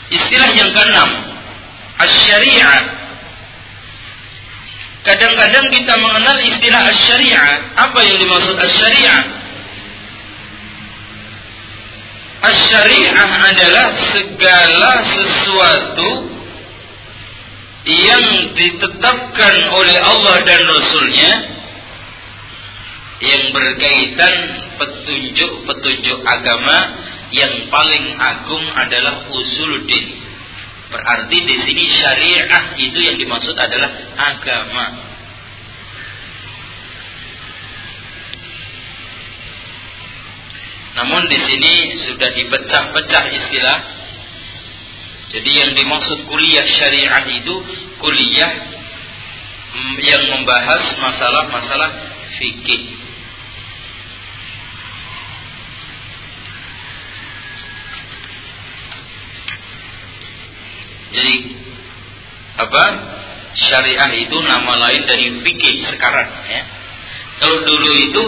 Istilah yang keenam, Asy-Syari'ah Kadang-kadang kita mengenal istilah syariah. Apa yang dimaksud syariah? Syariah adalah segala sesuatu yang ditetapkan oleh Allah dan Rasulnya yang berkaitan petunjuk-petunjuk agama yang paling agung adalah usuluddin. Berarti di sini syariah itu yang dimaksud adalah agama. Namun di sini sudah dipecah-pecah istilah jadi yang dimaksud kuliah syariah itu kuliah yang membahas masalah-masalah fikih. Jadi apa? Syariah itu nama lain dari fikih sekarang ya. Kalau dulu itu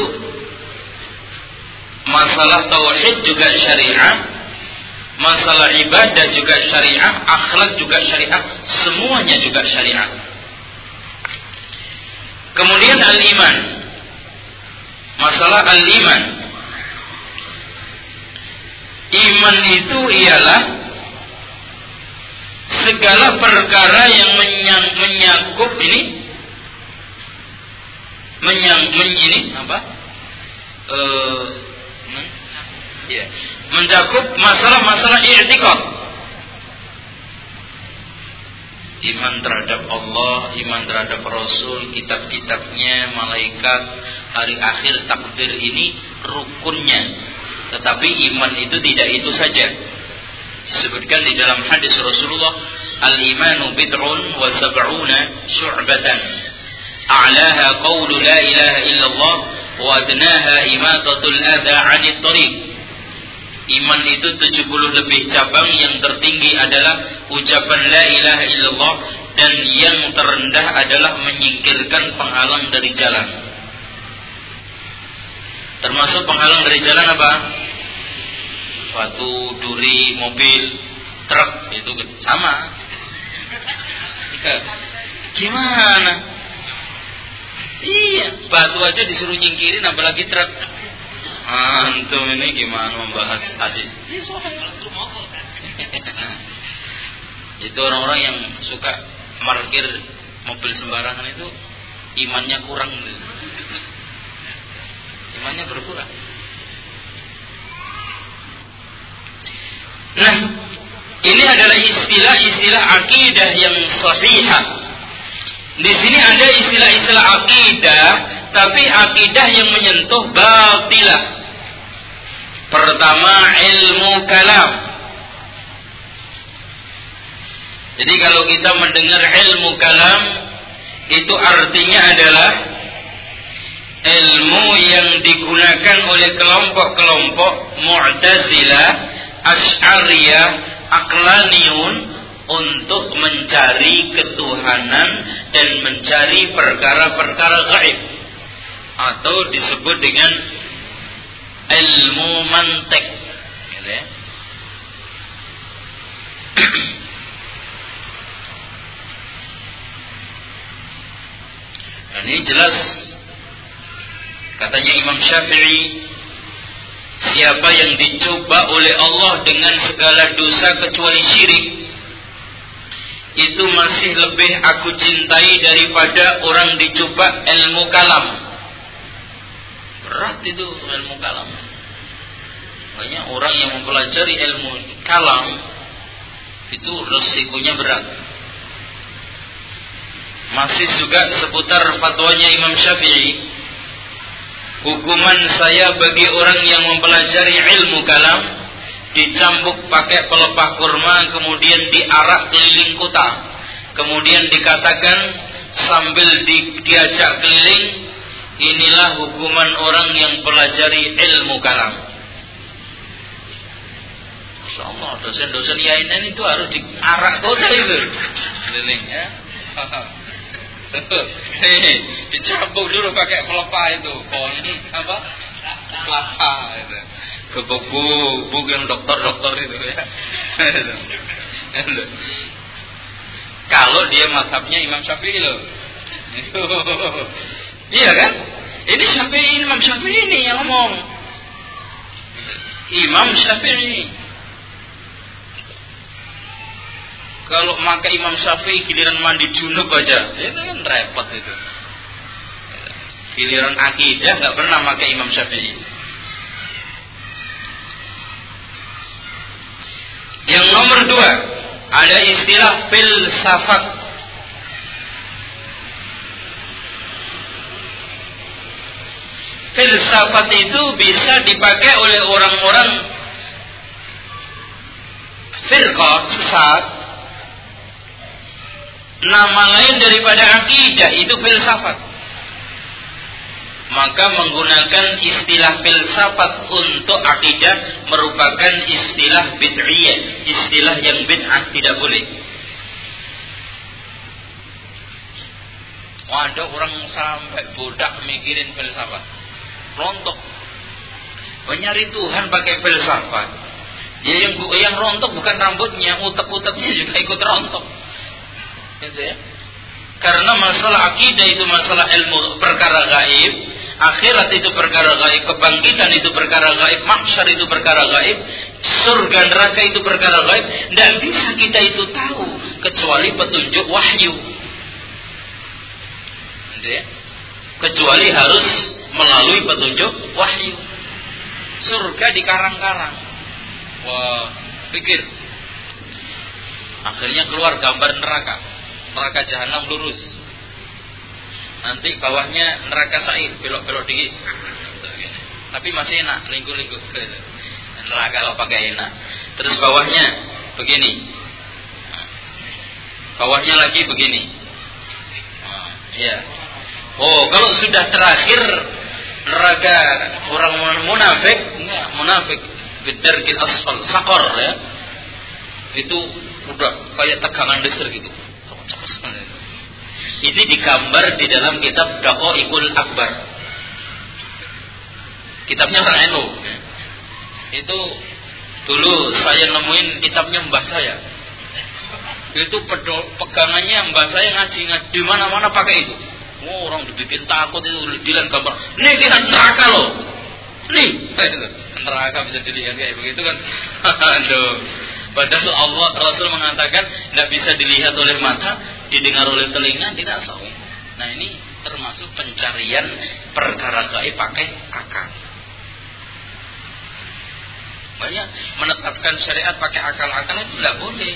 masalah tauhid juga syariah, masalah ibadah juga syariah, akhlak juga syariah, semuanya juga syariah. Kemudian al-iman. Masalah al-iman. Iman itu ialah segala perkara yang menyang, menyakup ini menyang men, ini apa? Uh, ya, mencakup masalah-masalah i'tikad. Iman terhadap Allah, iman terhadap Rasul, kitab-kitabnya, malaikat, hari akhir, takdir ini rukunnya. Tetapi iman itu tidak itu saja. Disebutkan di dalam hadis Rasulullah, Al-imanu bid'un wa sab'una syu'batan. A'laha qawlu la ilaha illallah wa adnaha imatatul adha 'anit tariq. Iman itu 70 lebih cabang yang tertinggi adalah ucapan la ilaha illallah dan yang terendah adalah menyingkirkan penghalang dari jalan. Termasuk penghalang dari jalan apa? Batu, duri, mobil, truk itu sama. Gimana? Iya, batu aja disuruh nyingkirin apalagi truk. Antum ini gimana membahas hadis? itu orang-orang yang suka parkir mobil sembarangan itu imannya kurang. Imannya berkurang. Nah, ini adalah istilah-istilah akidah yang sahihah. Di sini ada istilah-istilah akidah, tapi akidah yang menyentuh batilah. Pertama ilmu kalam. Jadi kalau kita mendengar ilmu kalam itu artinya adalah ilmu yang digunakan oleh kelompok-kelompok Mu'tazilah, Asy'ariyah, Aqlaniyun untuk mencari ketuhanan dan mencari perkara-perkara gaib. Atau disebut dengan ilmu mantek gitu ya. Dan ini jelas. Katanya Imam Syafi'i siapa yang dicoba oleh Allah dengan segala dosa kecuali syirik itu masih lebih aku cintai daripada orang dicoba ilmu kalam Berat itu ilmu kalam. Banyak orang yang mempelajari ilmu kalam itu resikonya berat. Masih juga seputar fatwanya Imam Syafi'i. Hukuman saya bagi orang yang mempelajari ilmu kalam dicambuk pakai pelepah kurma kemudian diarak keliling kota. Kemudian dikatakan sambil di, diajak keliling Inilah hukuman orang yang pelajari ilmu kalam. Allah, dosen-dosen yainan itu harus diarak kota itu. Ini ya. Nih, dicabuk dulu pakai pelepah itu, kon apa? Kelapa itu. Ke buku, buku yang dokter-dokter itu ya. Kalau dia masabnya Imam Syafi'i loh. Iya kan? Ini Syafi'i, Imam Syafi'i ini yang ngomong. Imam Syafi'i. Kalau maka Imam Syafi'i giliran mandi junub aja, itu kan repot itu. Giliran akidah nggak pernah maka Imam Syafi'i. Yang nomor dua ada istilah filsafat. Filsafat itu bisa dipakai oleh orang-orang firqah sesat. Nama lain daripada akidah itu filsafat maka menggunakan istilah filsafat untuk akidah merupakan istilah bid'iyah, istilah yang bid'ah tidak boleh. Ada orang sampai bodak mikirin filsafat. Rontok. Menyari Tuhan pakai filsafat. Ya yang yang rontok bukan rambutnya, utek-uteknya juga ikut rontok. Gitu ya. Karena masalah akidah itu masalah ilmu perkara gaib, akhirat itu perkara gaib, kebangkitan itu perkara gaib, mahsyar itu perkara gaib, surga neraka itu perkara gaib. Tidak bisa kita itu tahu kecuali petunjuk wahyu. Kecuali harus melalui petunjuk wahyu. Surga di karang-karang. Wah, pikir. Akhirnya keluar gambar neraka neraka jahanam lurus. Nanti bawahnya neraka sair, belok-belok dikit. Tapi masih enak, lingkup-lingkup. Neraka kalau pakai enak. Terus bawahnya begini. Bawahnya lagi begini. Iya. Oh, kalau sudah terakhir neraka orang munafik, munafik bidarkil asfal, sakor ya. Itu udah kayak tegangan listrik gitu. Ini digambar di dalam kitab Ikul Akbar. Kitabnya orang NU. Itu dulu saya nemuin kitabnya mbah saya. Itu pegangannya mbah saya ngaji ngaji di mana-mana pakai itu. Oh, orang dibikin takut itu dilan gambar. Nih lihat neraka loh. Nih, neraka bisa dilihat kayak begitu kan. Aduh. Padahal Allah Rasul mengatakan tidak bisa dilihat oleh mata, didengar oleh telinga, tidak sahih. Nah ini termasuk pencarian perkara gaib pakai akal. Banyak menetapkan syariat pakai akal-akal itu tidak boleh.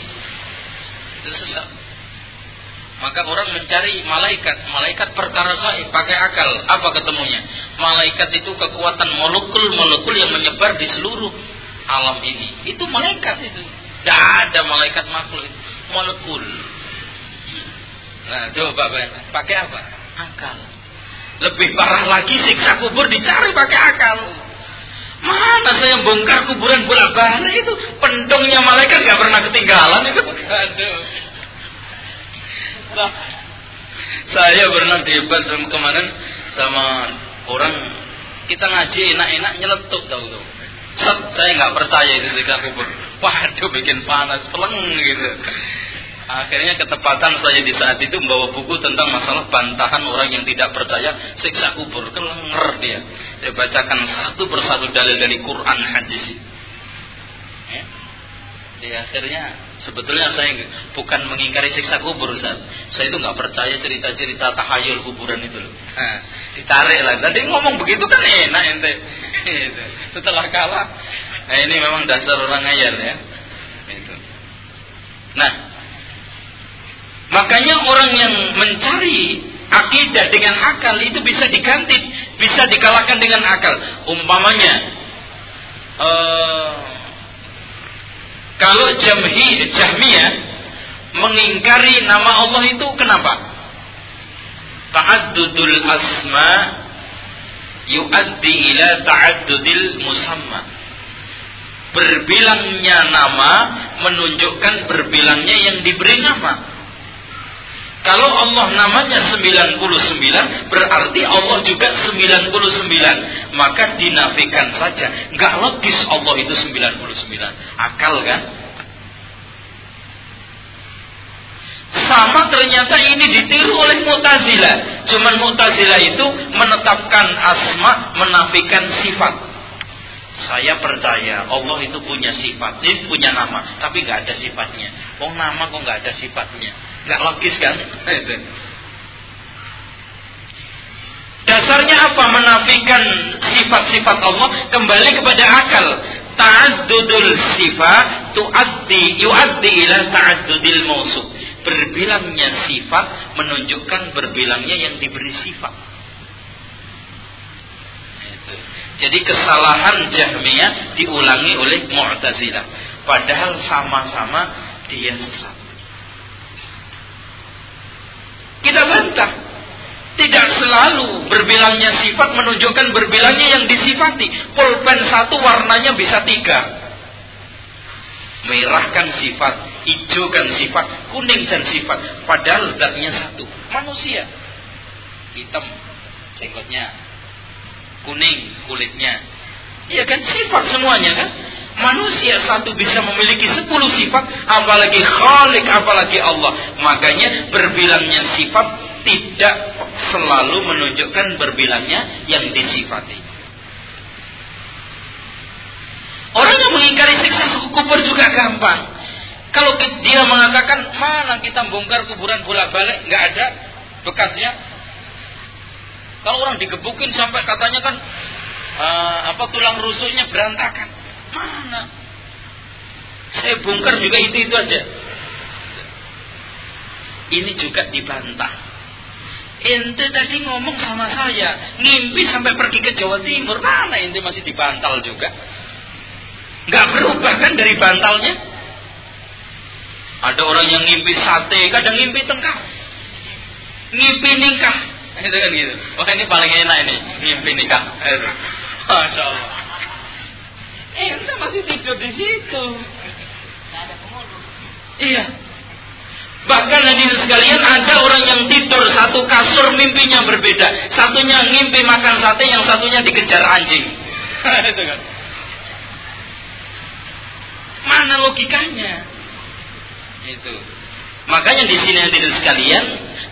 Itu sesat. Maka orang mencari malaikat, malaikat perkara gaib pakai akal. Apa ketemunya? Malaikat itu kekuatan molekul-molekul yang menyebar di seluruh alam ini. Itu malaikat itu. Tidak ada malaikat makhluk itu. Molekul. Nah, coba bayangkan. Pakai apa? Akal. Lebih parah lagi siksa kubur dicari pakai akal. Mana saya bongkar kuburan bola balik itu pendongnya malaikat nggak pernah ketinggalan itu. Aduh. Nah, saya pernah debat sama kemarin sama orang kita ngaji enak-enak nyeletuk tahu tuh. Set, saya nggak percaya itu siksa kubur. Waduh, bikin panas, peleng gitu. Akhirnya ketepatan saya di saat itu membawa buku tentang masalah bantahan orang yang tidak percaya siksa kubur. Kelenger dia. Saya bacakan satu persatu dalil dari Quran hadis. Ya. Di akhirnya sebetulnya saya bukan mengingkari siksa kubur Ustaz. Saya itu nggak percaya cerita-cerita tahayul kuburan itu loh. Nah, ditarik lah. Tadi ngomong begitu kan enak ente. Gitu. Setelah kalah, nah ini memang dasar orang ngayal ya. Itu. Nah, makanya orang yang mencari akidah dengan akal itu bisa diganti, bisa dikalahkan dengan akal. Umpamanya, uh, kalau Jamhi, Jahmiyah mengingkari nama Allah itu kenapa? Ta'addudul asma yuaddi ila ta'addudil musamma. Berbilangnya nama menunjukkan berbilangnya yang diberi nama. Kalau Allah namanya 99 berarti Allah juga 99 maka dinafikan saja. Gak logis Allah itu 99. Akal kan? Sama ternyata ini ditiru oleh Mu'tazilah. Cuman Mu'tazilah itu menetapkan asma, menafikan sifat. Saya percaya Allah itu punya sifat, ini punya nama, tapi nggak ada sifatnya. Oh nama kok nggak ada sifatnya, nggak logis kan? Dasarnya apa? Menafikan sifat-sifat Allah kembali kepada akal. Ta'addudul sifat tuaddi yuaddi ila ta'addudil mausuf. Berbilangnya sifat menunjukkan berbilangnya yang diberi sifat. Jadi kesalahan Jahmiyah diulangi oleh Mu'tazilah. Padahal sama-sama dia sesat. Kita bantah. Tidak selalu berbilangnya sifat menunjukkan berbilangnya yang disifati. Pulpen satu warnanya bisa tiga. Merah kan sifat, hijau kan sifat, kuning kan sifat. Padahal zatnya satu. Manusia. Hitam jenggotnya, kuning kulitnya. Iya kan sifat semuanya kan. Manusia satu bisa memiliki sepuluh sifat, apalagi Khalik, apalagi Allah. Makanya berbilangnya sifat tidak selalu menunjukkan berbilangnya yang disifati. Orang yang mengingkari siksa kubur juga gampang. Kalau dia mengatakan mana kita bongkar kuburan bolak-balik nggak ada bekasnya, kalau orang digebukin sampai katanya kan uh, apa tulang rusuknya berantakan. Mana? Saya bongkar juga itu itu aja. Ini juga dibantah. Ente tadi ngomong sama saya, ngimpi sampai pergi ke Jawa Timur. Mana ente masih dibantal juga? Gak berubah kan dari bantalnya? Ada orang yang ngimpi sate, kadang ngimpi tengkar. Ngimpi nikah, itu kan gitu. Wah ini paling enak ini, mimpi nikah. Masya Allah. Eh, kita masih tidur di situ. Iya. Bahkan hadirin sekalian ada orang yang tidur satu kasur mimpinya berbeda. Satunya ngimpi makan sate, yang satunya dikejar anjing. itu kan. Mana logikanya? Itu. Makanya di sini hadirin sekalian,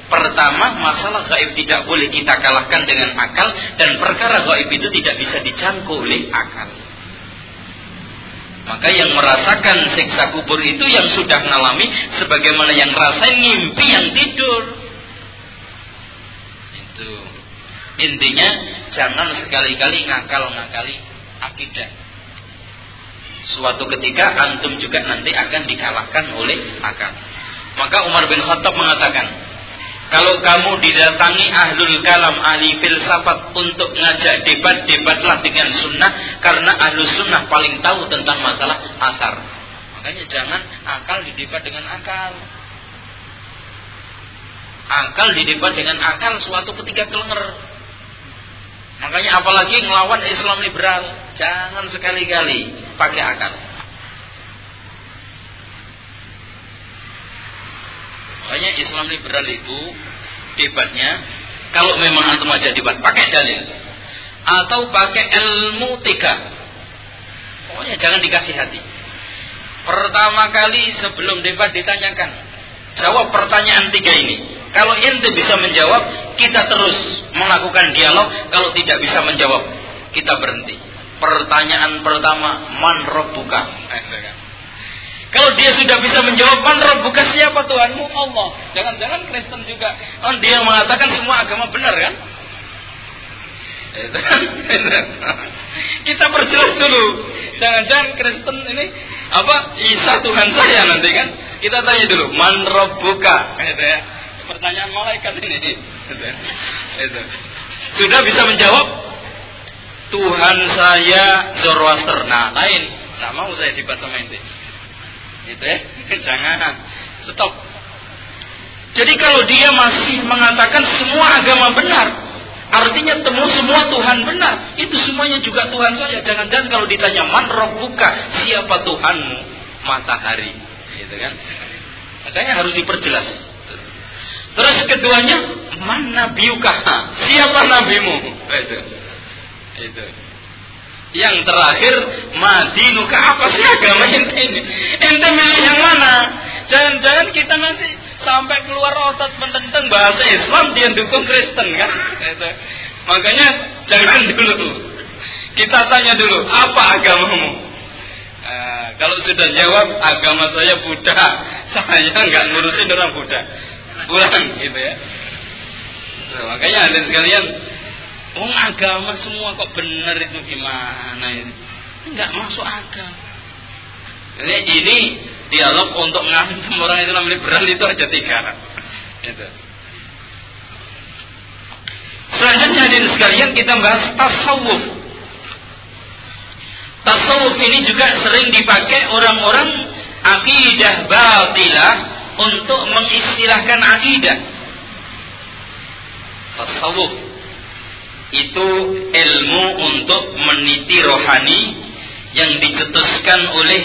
pertama masalah gaib tidak boleh kita kalahkan dengan akal dan perkara gaib itu tidak bisa dicangkul oleh akal. Maka yang merasakan siksa kubur itu yang sudah mengalami sebagaimana yang rasain mimpi yang tidur. Itu. Intinya jangan sekali-kali ngakal-ngakali akidah. Suatu ketika antum juga nanti akan dikalahkan oleh akal. Maka Umar bin Khattab mengatakan, kalau kamu didatangi ahlul kalam, ahli filsafat untuk ngajak debat, debatlah dengan sunnah. Karena ahlul sunnah paling tahu tentang masalah asar. Makanya jangan akal didebat dengan akal. Akal didebat dengan akal suatu ketika kelenger. Makanya apalagi ngelawan Islam liberal. Jangan sekali-kali pakai akal. Makanya Islam liberal itu debatnya kalau memang antum aja debat pakai dalil atau pakai ilmu tiga. Pokoknya jangan dikasih hati. Pertama kali sebelum debat ditanyakan, jawab pertanyaan tiga ini. Kalau ente bisa menjawab, kita terus melakukan dialog. Kalau tidak bisa menjawab, kita berhenti. Pertanyaan pertama, man robbuka? Eh? Kalau dia sudah bisa menjawab man bukan siapa Tuhanmu? Allah. Jangan-jangan Kristen juga. Oh, dia mengatakan semua agama benar kan? Kita perjelas dulu. Jangan-jangan Kristen ini apa? Isa Tuhan saya nanti kan? Kita tanya dulu, man buka? Gitu ya. Pertanyaan malaikat ini. Gitu ya. Sudah bisa menjawab? Tuhan saya Zoroaster. Nah, lain. Nah, mau saya debat sama ini. Gitu ya. Jangan. Stop. Jadi kalau dia masih mengatakan semua agama benar, artinya temu semua Tuhan benar, itu semuanya juga Tuhan saya. Jangan-jangan kalau ditanya man buka siapa Tuhanmu? Matahari, gitu kan? Makanya harus diperjelas. Terus keduanya, man nabiuka? Siapa nabimu? Itu. Itu. Yang terakhir, madinuka apa sih agama ente ini? Ente milih yang mana? Jangan-jangan kita nanti sampai keluar otot mententeng bahasa Islam dia dukung Kristen kan? Itu. Makanya jangan dulu. Kita tanya dulu, apa agamamu? Nah, kalau sudah jawab agama saya Buddha, saya nggak ngurusin orang Buddha. Pulang gitu ya. Nah, makanya ada sekalian, oh agama semua kok benar itu gimana ini? Enggak masuk akal. Jadi ini dialog untuk ngantem orang Islam liberal itu aja tiga. Itu. Selanjutnya hadirin sekalian kita bahas tasawuf. Tasawuf ini juga sering dipakai orang-orang akidah batilah untuk mengistilahkan akidah. Tasawuf itu ilmu untuk meniti rohani yang dicetuskan oleh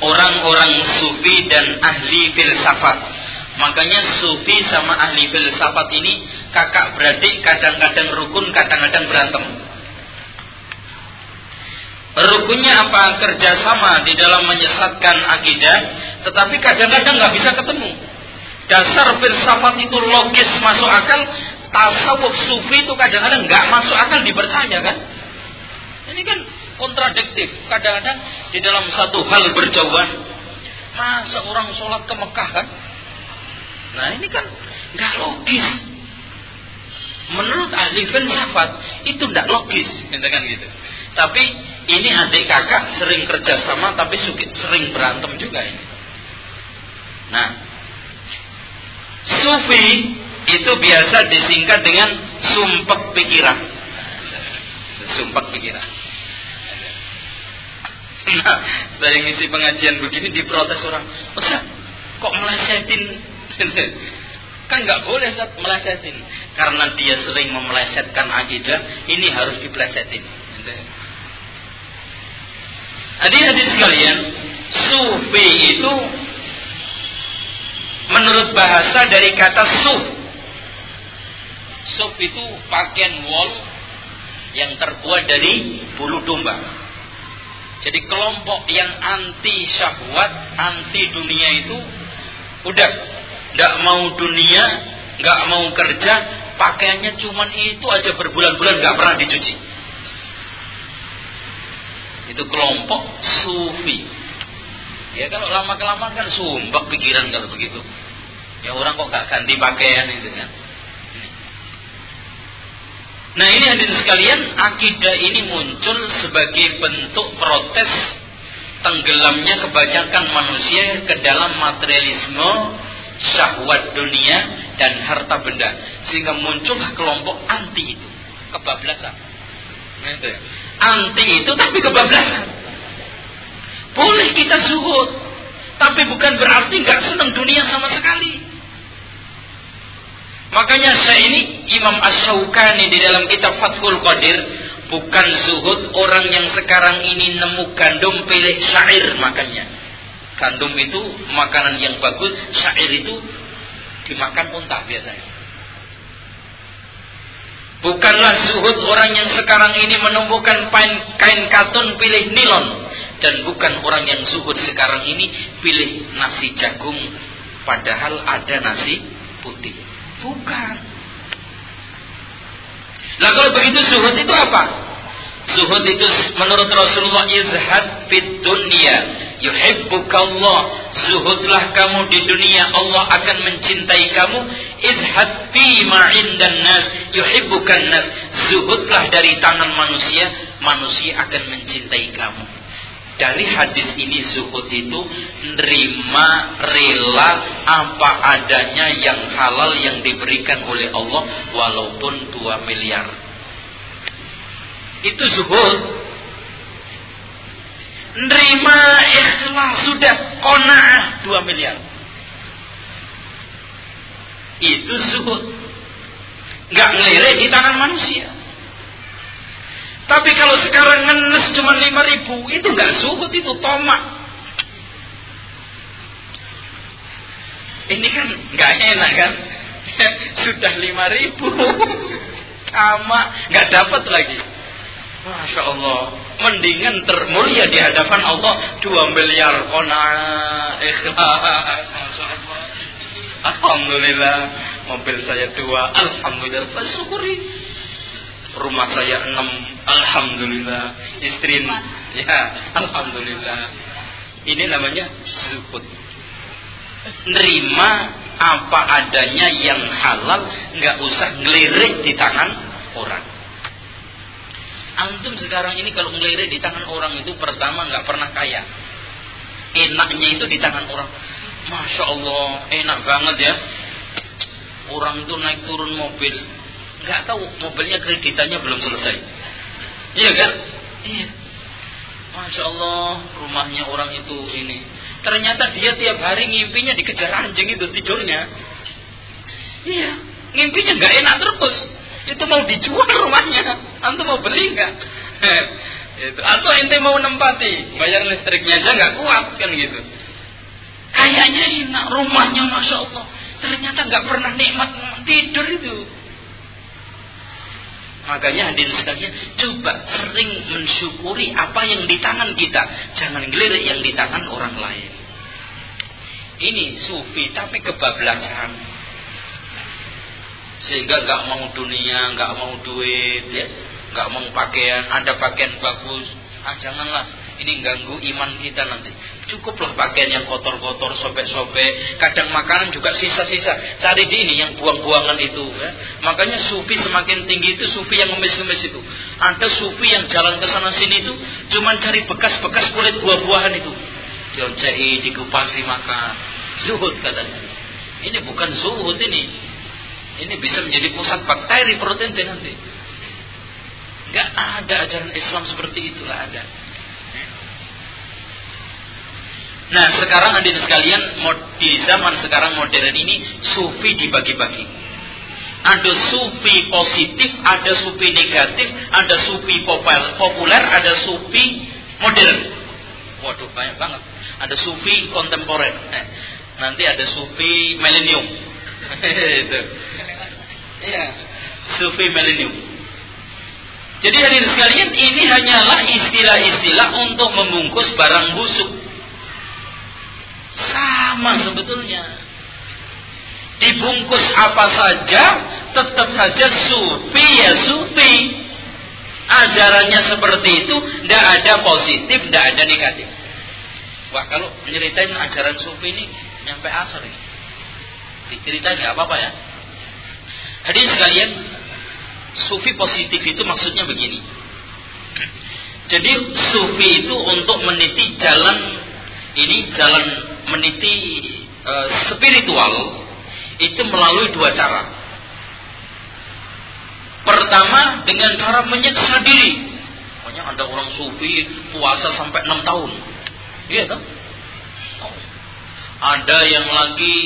orang-orang sufi dan ahli filsafat Makanya sufi sama ahli filsafat ini kakak beradik kadang-kadang rukun, kadang-kadang berantem. Rukunnya apa? Kerjasama di dalam menyesatkan akidah, tetapi kadang-kadang nggak bisa ketemu. Dasar filsafat itu logis masuk akal, tasawuf sufi itu kadang-kadang nggak masuk akal dipercaya kan? Ini kan kontradiktif. Kadang-kadang di dalam satu hal berjauhan. Masa orang sholat ke Mekah kan? Nah ini kan nggak logis. Menurut ahli filsafat itu tidak logis, gitu kan gitu. Tapi ini adik kakak sering kerjasama tapi sering berantem juga ini. Nah, sufi itu biasa disingkat dengan sumpek pikiran. Sumpek pikiran. Nah, saya ngisi pengajian begini diprotes orang, Ustaz, kok melesetin kan nggak boleh saat melesetin karena dia sering memelesetkan akidah ini harus dipelesetin Adik-adik sekalian sufi itu menurut bahasa dari kata suf suf itu pakaian wol yang terbuat dari bulu domba jadi kelompok yang anti syahwat anti dunia itu udah nggak mau dunia, nggak mau kerja, pakaiannya cuman itu aja berbulan-bulan nggak pernah dicuci. Itu kelompok sufi. Ya kalau lama kelamaan kan sumbak pikiran kalau begitu. Ya orang kok gak ganti pakaian itu kan. Nah ini hadirin sekalian, akidah ini muncul sebagai bentuk protes tenggelamnya kebanyakan manusia ke dalam materialisme syahwat dunia dan harta benda. Sehingga muncullah kelompok anti itu kebablasan. Anti itu tapi kebablasan. Boleh kita zuhud tapi bukan berarti nggak senang dunia sama sekali makanya saya ini Imam Ash-Shawqani di dalam kitab Fathul Qadir bukan zuhud orang yang sekarang ini nemu gandum pilih syair makannya Gandum itu makanan yang bagus, syair itu dimakan unta biasanya. Bukanlah suhud orang yang sekarang ini menumbuhkan kain, katun pilih nilon dan bukan orang yang suhud sekarang ini pilih nasi jagung padahal ada nasi putih. Bukan. Nah kalau begitu suhud itu apa? Zuhud itu menurut Rasulullah izhad fit dunia yuhibbukallah zuhudlah kamu di dunia Allah akan mencintai kamu izhad fi ma indan nas yuhibbukan nas zuhudlah dari tangan manusia manusia akan mencintai kamu dari hadis ini zuhud itu nerima rela apa adanya yang halal yang diberikan oleh Allah walaupun 2 miliar. Itu zuhud. Nerima ikhlas sudah kona'ah 2 miliar. Itu zuhud. Nggak ngelirik di tangan manusia tapi kalau sekarang ngenes cuma 5 ribu itu nggak zuhud itu tomak ini kan nggak enak kan sudah 5 ribu sama nggak dapat lagi Masya Allah. Mendingan termulia di hadapan Allah dua miliar kona ikhlas. Alhamdulillah mobil saya dua. Alhamdulillah bersyukuri. Rumah saya enam, alhamdulillah, istri ya, alhamdulillah. Ini namanya zuhud. Nerima apa adanya yang halal, nggak usah ngelirik di tangan orang. Antum sekarang ini kalau ngelirik di tangan orang itu pertama nggak pernah kaya. Enaknya itu di tangan orang. Masya Allah, enak banget ya. Orang itu naik turun mobil, nggak tahu mobilnya kreditannya belum selesai. Iya kan? Iya. Masya Allah, rumahnya orang itu ini. Ternyata dia tiap hari ngimpinya dikejar anjing itu tidurnya. Iya, ngimpinya nggak enak terus. Itu mau dijual rumahnya. Antum mau beli nggak? itu. Atau ente mau nempati, bayar listriknya aja nggak kuat kan gitu. Kayaknya enak rumahnya, masya Allah. Ternyata nggak pernah nikmat tidur itu. Makanya hadirin sekalian, coba sering mensyukuri apa yang di tangan kita. Jangan ngelirik yang di tangan orang lain. Ini sufi tapi kebablasan. Sehingga nggak mau dunia, nggak mau duit, ya, nggak mau pakaian. Ada pakaian bagus, ah janganlah ini ganggu iman kita nanti. Cukuplah pakaian yang kotor-kotor, sobek-sobek. Kadang makanan juga sisa-sisa. Cari di ini yang buang-buangan itu. Ya. Makanya sufi semakin tinggi itu sufi yang ngemis-ngemis itu. Ada sufi yang jalan ke sana sini itu cuma cari bekas-bekas kulit buah-buahan itu. Dioncei, dikupasi makan. Zuhud katanya. Ini bukan zuhud ini. Ini bisa menjadi pusat bakteri protein nanti. Gak ada ajaran Islam seperti itulah ada. Nah sekarang hadirin sekalian di zaman sekarang modern ini sufi dibagi-bagi. Ada sufi positif, ada sufi negatif, ada sufi populer, ada sufi modern. Waduh banyak banget. Ada sufi kontemporer. Eh, nanti ada sufi milenium. Itu. Iya, sufi milenium. Jadi hadirin sekalian ini hanyalah istilah-istilah untuk membungkus barang busuk. Sama sebetulnya. Dibungkus apa saja, tetap saja sufi ya sufi. Ajarannya seperti itu, tidak ada positif, tidak ada negatif. Wah kalau nyeritain ajaran sufi ini nyampe asal ini. Diceritain nggak apa-apa ya. Jadi sekalian, sufi positif itu maksudnya begini. Jadi sufi itu untuk meniti jalan ini jalan meniti e, spiritual itu melalui dua cara. Pertama dengan cara menyiksa diri. Banyak ada orang sufi puasa sampai enam tahun. Iya kan? Ada yang lagi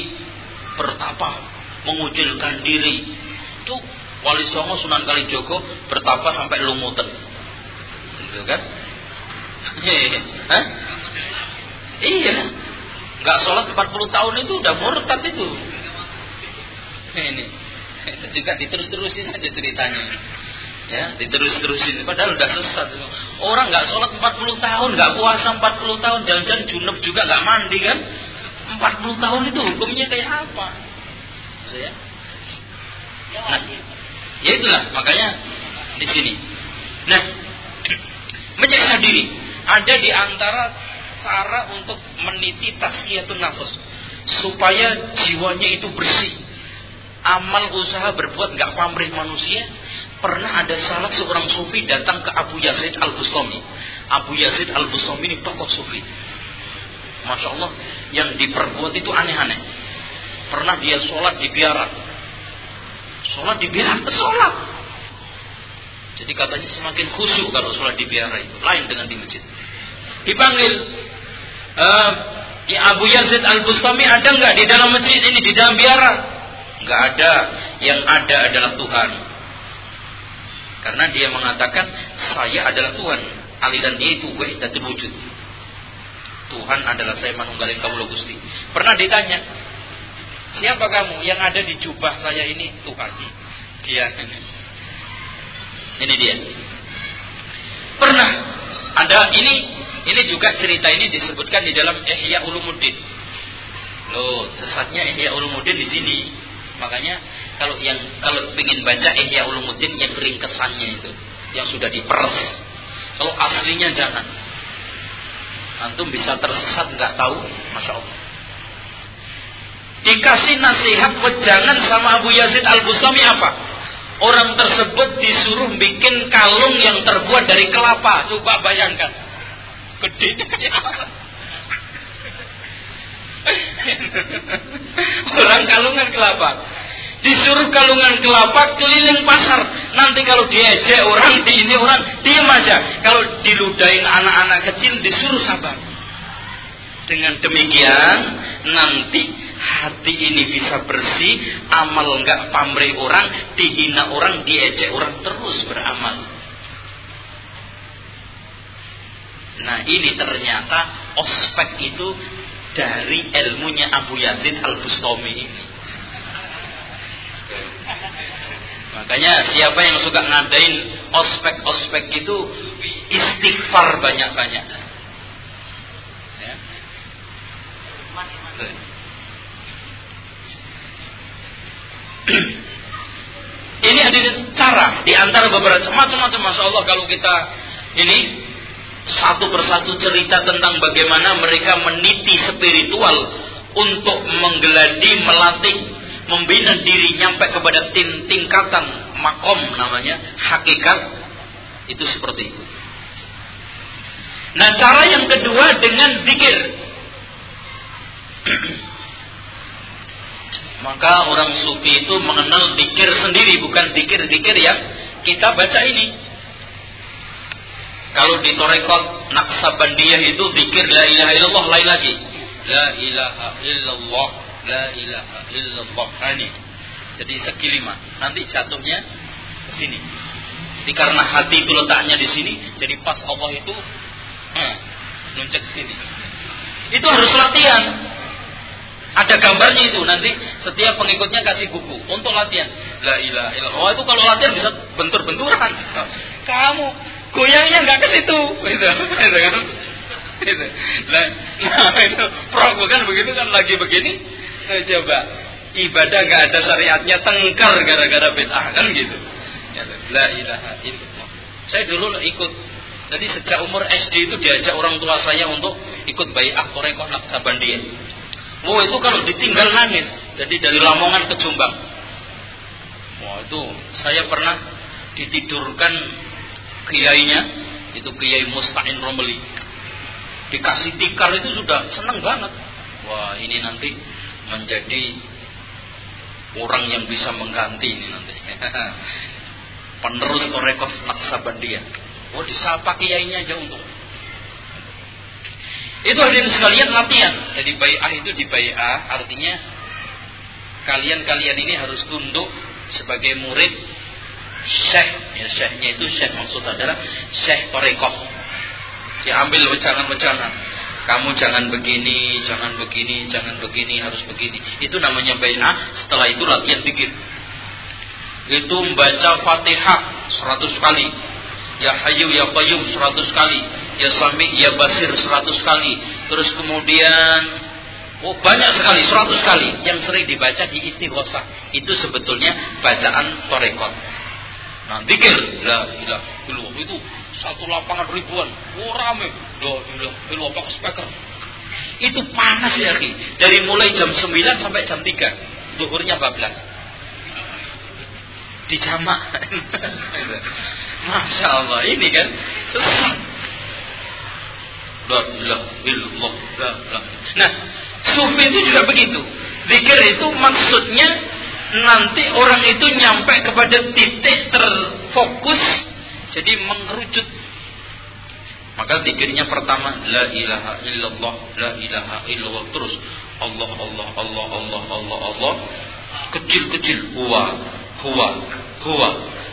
bertapa mengucilkan diri. Itu Wali Songo Sunan Kalijogo bertapa sampai lumutan. Gitu kan? Hah? Iya. Gak sholat 40 tahun itu udah murtad itu. Ini. Juga diterus-terusin aja ceritanya. Ya, diterus-terusin. Padahal udah sesat. Orang nggak sholat 40 tahun, nggak puasa 40 tahun, jangan-jangan junub juga nggak mandi kan? 40 tahun itu hukumnya kayak apa? Ya. Nah, ya itulah makanya di sini. Nah, menyiksa diri ada di antara cara untuk meniti tazkiyatun nafas supaya jiwanya itu bersih. Amal usaha berbuat nggak pamrih manusia. Pernah ada salah seorang sufi datang ke Abu Yazid Al Bustami. Abu Yazid Al Bustami ini tokoh sufi. Masya Allah, yang diperbuat itu aneh-aneh. Pernah dia sholat di biara. Sholat di biara, sholat. Jadi katanya semakin khusyuk kalau sholat di biara itu. Lain dengan di masjid. Dipanggil uh, Abu Yazid Al Bustami ada nggak di dalam masjid ini di dalam biara? Nggak ada. Yang ada adalah Tuhan. Karena dia mengatakan saya adalah Tuhan. Aliran dia itu wahdatul wujud. Tuhan adalah saya manunggalin kamu gusti. Pernah ditanya, siapa kamu yang ada di jubah saya ini Tuhan? Dia. Ini dia. Pernah ada ini ini juga cerita ini disebutkan di dalam Ihya Ulumuddin. Loh, sesatnya Ihya Ulumuddin di sini. Makanya kalau yang kalau ingin baca Ihya Ulumuddin yang ringkesannya itu, yang sudah diperes. Kalau aslinya jangan. Antum bisa tersesat nggak tahu, masya Allah. Dikasih nasihat wejangan sama Abu Yazid Al Bustami apa? Orang tersebut disuruh bikin kalung yang terbuat dari kelapa. Coba bayangkan. Gede? Orang kalungan kelapa. Disuruh kalungan kelapa keliling pasar. Nanti kalau diejek orang, di ini orang, diam aja. Kalau diludahin anak-anak kecil disuruh sabar. Dengan demikian nanti hati ini bisa bersih, amal nggak pamrih orang, dihina orang, diejek orang terus beramal. Nah ini ternyata ospek itu dari ilmunya Abu Yazid Al-Bustami ini. Makanya siapa yang suka ngadain ospek-ospek itu istighfar banyak-banyak. Ini ada cara di antara beberapa macam-macam Masya Allah kalau kita ini satu persatu cerita tentang bagaimana mereka meniti spiritual untuk menggeladi, melatih, membina diri nyampe kepada tingkatan makom namanya hakikat itu seperti itu. Nah cara yang kedua dengan zikir. Maka orang sufi itu mengenal zikir sendiri bukan zikir-zikir yang kita baca ini. Kalau di Torekot Naksabandiyah itu zikir la ilaha illallah lain lagi. La ilaha illallah, la ilaha illallah. Ini. Jadi segi lima. Nanti jatuhnya ke sini. Jadi karena hati itu letaknya di sini, jadi pas Allah itu eh, nuncek sini. Itu harus latihan. Ada gambarnya itu nanti setiap pengikutnya kasih buku untuk latihan. La ilaha illallah. Oh, itu kalau latihan bisa bentur-benturan. Kamu goyangnya nggak ke situ gitu, gitu kan gitu. Nah, itu prok kan begitu kan lagi begini nah, coba ibadah nggak ada syariatnya tengkar gara-gara bid'ah kan gitu ya, la ilaha illallah saya dulu ikut jadi sejak umur SD itu diajak orang tua saya untuk ikut bai'ah Torekoh Naksabandia. Wah itu kalau ditinggal nangis. Jadi dari Lamongan ke Jombang. Wah itu saya pernah ditidurkan kiainya itu Kiai Musta'in Romeli dikasih tikar itu sudah senang banget wah ini nanti menjadi orang yang bisa mengganti ini nanti penerus Torekoh Naksabandia oh disapa kiainya aja untuk itu hadirin sekalian latihan jadi bayah itu di bayah artinya kalian-kalian ini harus tunduk sebagai murid syekh ya syekhnya itu syekh maksud adalah syekh torekoh diambil wejangan-wejangan kamu jangan begini, jangan begini, jangan begini, harus begini. Itu namanya bay'ah. Setelah itu latihan pikir. Itu membaca Fatihah 100 kali. Ya Hayyu Ya Qayyum 100 kali. Ya Sami Ya Basir 100 kali. Terus kemudian Oh banyak sekali, 100 kali yang sering dibaca di istighosah. Itu sebetulnya bacaan torekot. Nah, dikir la ilaha itu satu lapangan ribuan. Oh rame. La ilaha illallah speaker. Itu panas ya, Ki. Dari mulai jam 9 sampai jam 3. Duhurnya 14. Dijamak. Masya Allah, ini kan. Nah, sufi itu juga begitu. Zikir itu maksudnya nanti orang itu nyampe kepada titik terfokus jadi mengerucut maka dikirnya pertama la ilaha illallah la ilaha illallah terus Allah Allah Allah Allah Allah Allah kecil-kecil huwa huwa huwa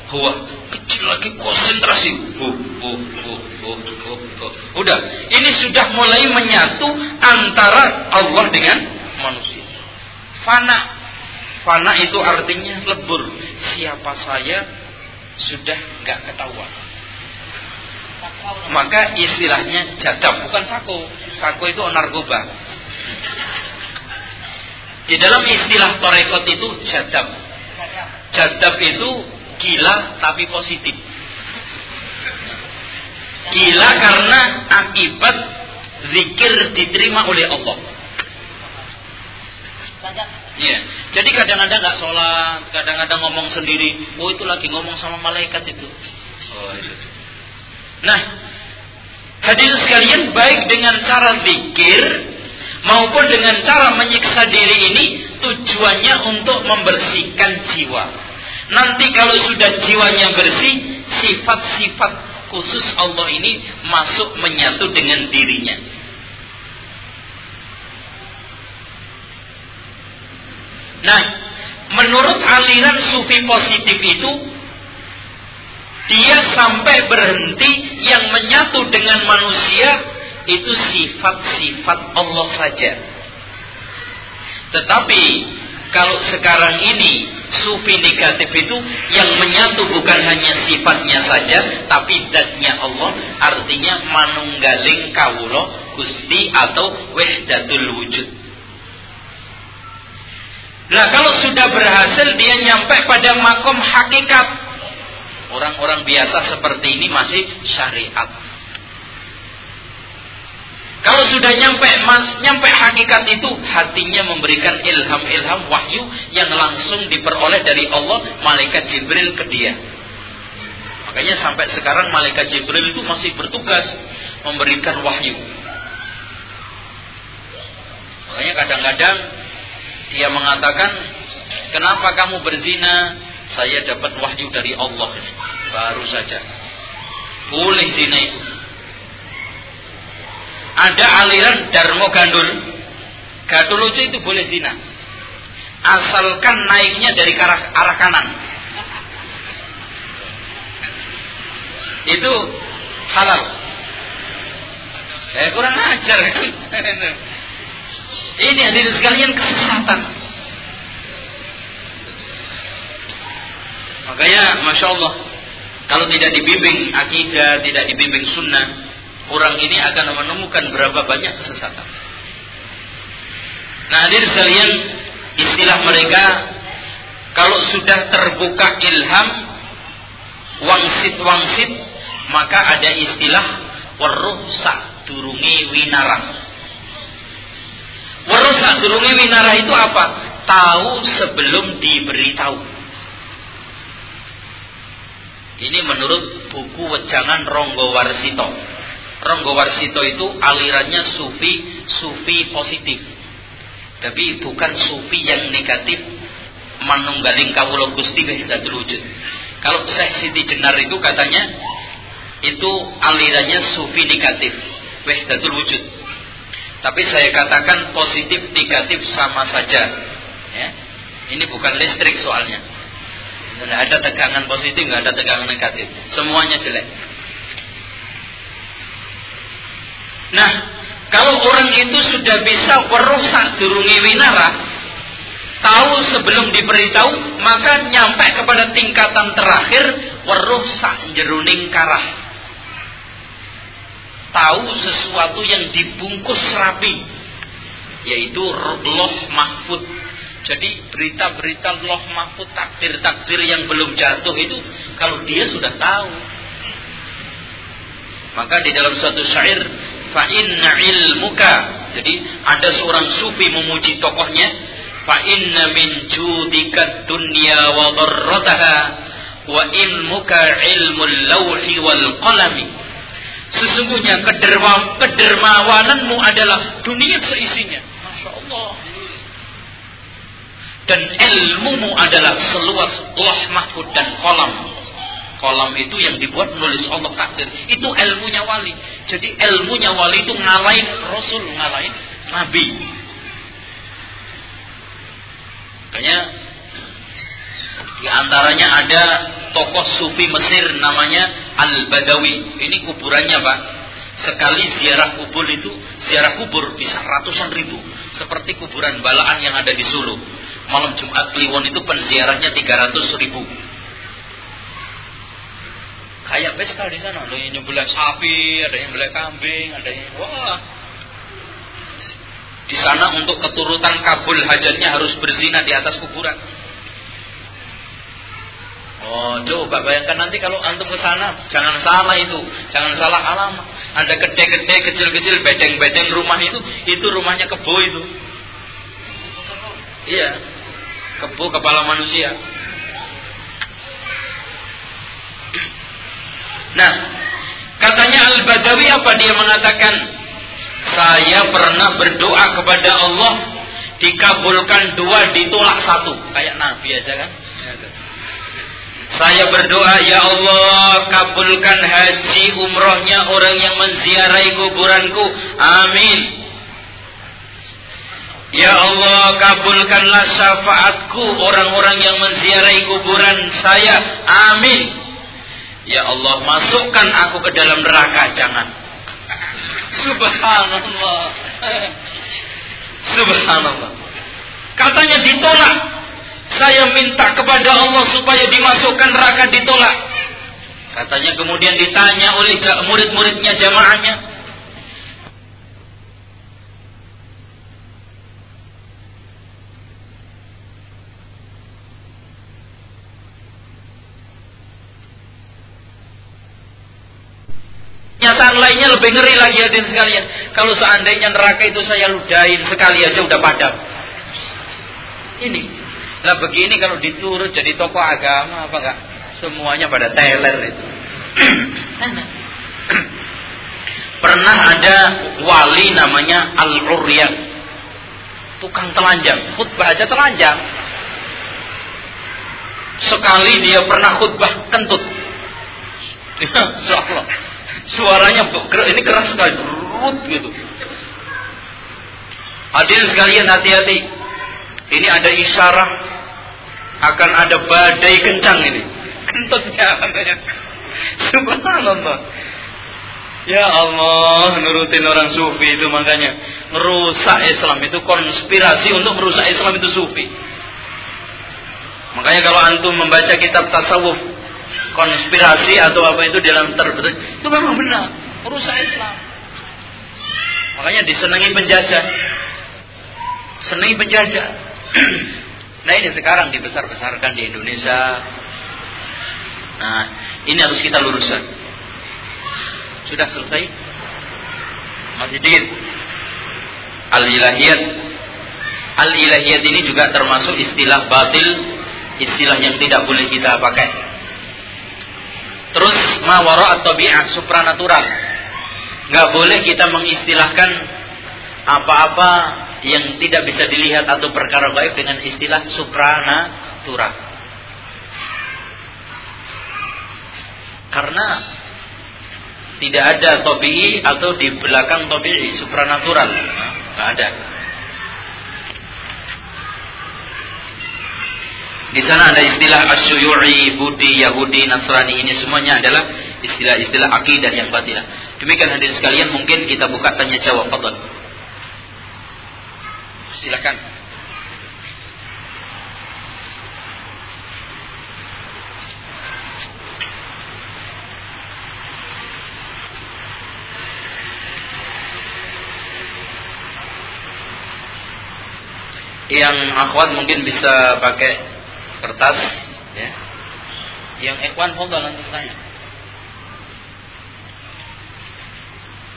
huwa kecil lagi konsentrasi hu hu hu hu hu, hu. udah ini sudah mulai menyatu antara Allah dengan manusia fana Fana itu artinya lebur. Siapa saya sudah nggak ketahuan. Maka istilahnya jadab, bukan sako. Sako itu narkoba. Di dalam istilah torekot itu jadab. Jadab itu gila tapi positif. Gila karena akibat zikir diterima oleh Allah. Iya. Jadi kadang-kadang nggak sholat, kadang-kadang ngomong sendiri. Oh itu lagi ngomong sama malaikat itu. Oh itu. Nah, hadirin sekalian baik dengan cara zikir maupun dengan cara menyiksa diri ini tujuannya untuk membersihkan jiwa. Nanti kalau sudah jiwanya bersih, sifat-sifat khusus Allah ini masuk menyatu dengan dirinya. Nah, menurut aliran sufi positif itu dia sampai berhenti yang menyatu dengan manusia itu sifat-sifat Allah saja. Tetapi kalau sekarang ini sufi negatif itu yang menyatu bukan hanya sifatnya saja tapi datnya Allah artinya manunggaling kawulo gusti atau wahdatul wujud Nah kalau sudah berhasil dia nyampe pada makom hakikat. Orang-orang biasa seperti ini masih syariat. Kalau sudah nyampe mas, nyampe hakikat itu hatinya memberikan ilham-ilham wahyu yang langsung diperoleh dari Allah malaikat Jibril ke dia. Makanya sampai sekarang malaikat Jibril itu masih bertugas memberikan wahyu. Makanya kadang-kadang dia mengatakan, "Kenapa kamu berzina?" Saya dapat wahyu dari Allah. Baru saja. Boleh zina itu. Ada aliran Darmo Gandul. Gandul itu boleh zina. Asalkan naiknya dari arah, arah kanan. Itu halal. Eh kurang ajar kan. Ini hadirin sekalian kesesatan. Makanya Masya Allah Kalau tidak dibimbing akidah Tidak dibimbing sunnah Orang ini akan menemukan berapa banyak kesesatan Nah hadirin sekalian Istilah mereka Kalau sudah terbuka ilham Wangsit-wangsit Maka ada istilah Waruh durungi winarang Warusa durungi winara itu apa? Tahu sebelum diberitahu. Ini menurut buku wejangan Ronggo Warsito. Ronggo Warsito itu alirannya sufi, sufi positif. Tapi bukan sufi yang negatif manunggaling kawula Gusti wahdatul wujud. Kalau Syekh Siti Jenar itu katanya itu alirannya sufi negatif wahdatul wujud. Tapi saya katakan positif negatif sama saja. Ya. Ini bukan listrik soalnya. Tidak ada tegangan positif, nggak ada tegangan negatif. Semuanya jelek. Nah, kalau orang itu sudah bisa merusak durungi winara, tahu sebelum diberitahu, maka nyampe kepada tingkatan terakhir werusak jeruning karah. Tahu sesuatu yang dibungkus rapi yaitu loh mahfud. Jadi berita-berita loh mahfud takdir-takdir yang belum jatuh itu kalau dia sudah tahu. Maka di dalam suatu syair fa inna ilmuka jadi ada seorang sufi memuji tokohnya fa inna min judika dunya wa darrataha wa ilmuka ilmul lawhi wal qalami Sesungguhnya kederma, kedermawananmu adalah dunia seisinya. Masya Allah. Dan ilmumu adalah seluas loh mahfud dan kolam. Kolam itu yang dibuat menulis Allah takdir. Itu ilmunya wali. Jadi ilmunya wali itu ngalahin Rasul, ngalahin Nabi. Makanya di antaranya ada tokoh sufi Mesir namanya Al-Badawi. Ini kuburannya Pak. Sekali ziarah kubur itu, ziarah kubur bisa ratusan ribu. Seperti kuburan balaan yang ada di Sulu. Malam Jumat Kliwon itu penziarahnya 300 ribu. Kayak pesta di sana. Ada yang nyembelih sapi, ada yang nyembelih kambing, ada yang wah. Di sana untuk keturutan kabul hajatnya harus berzina di atas kuburan. Oh, coba bayangkan nanti kalau antum ke sana, jangan salah itu, jangan salah alam. Ada gede-gede, kecil-kecil, bedeng-bedeng rumah itu, itu rumahnya kebo itu. Iya, kebo kepala manusia. Nah, katanya Al-Badawi apa dia mengatakan? Saya pernah berdoa kepada Allah dikabulkan dua ditolak satu. Kayak Nabi aja kan? Saya berdoa ya Allah kabulkan haji umrohnya orang yang menziarahi kuburanku. Amin. Ya Allah kabulkanlah syafaatku orang-orang yang menziarahi kuburan saya. Amin Ya Allah masukkan aku ke dalam neraka jangan Subhanallah Subhanallah. Katanya ditolak. Saya minta kepada Allah supaya dimasukkan neraka ditolak. Katanya kemudian ditanya oleh murid-muridnya jamaahnya, Kenyataan lainnya lebih ngeri lagi hadirin sekalian. Kalau seandainya neraka itu saya ludahin sekali aja udah padam. Ini. Nah begini kalau diturut jadi tokoh agama apa enggak? Semuanya pada teler itu. Pernah ada wali namanya Al-Uryan. Tukang telanjang. Khutbah aja telanjang. Sekali dia pernah khutbah kentut. Insyaallah Suaranya ini keras sekali, rut gitu. Hadirin sekalian hati-hati. Ini ada isyarah akan ada badai kencang ini. Kentutnya. Subhanallah. Ya Allah, nurutin orang sufi itu makanya merusak Islam itu konspirasi untuk merusak Islam itu sufi. Makanya kalau antum membaca kitab tasawuf konspirasi atau apa itu dalam terbentuk itu memang benar. Merusak Islam. Makanya disenangi penjajah. Senangi penjajah. Nah ini sekarang dibesar-besarkan di Indonesia. Nah ini harus kita luruskan. Sudah selesai? Masih dikit al-ilahiyat. Al-ilahiyat ini juga termasuk istilah batil istilah yang tidak boleh kita pakai Terus mawara atau bi'ah supranatural. Nggak boleh kita mengistilahkan apa-apa yang tidak bisa dilihat atau perkara gaib dengan istilah supranatural. Karena tidak ada tobi'i atau di belakang tobi'i supranatural. Nggak ada. Di sana ada istilah asyuyuri, Budi, Yahudi, Nasrani ini semuanya adalah istilah-istilah akidah yang batilah. Demikian hadirin sekalian mungkin kita buka tanya jawab fadhal. Silakan. Yang akhwat mungkin bisa pakai kertas ya yang ikhwan fadal nanti tanya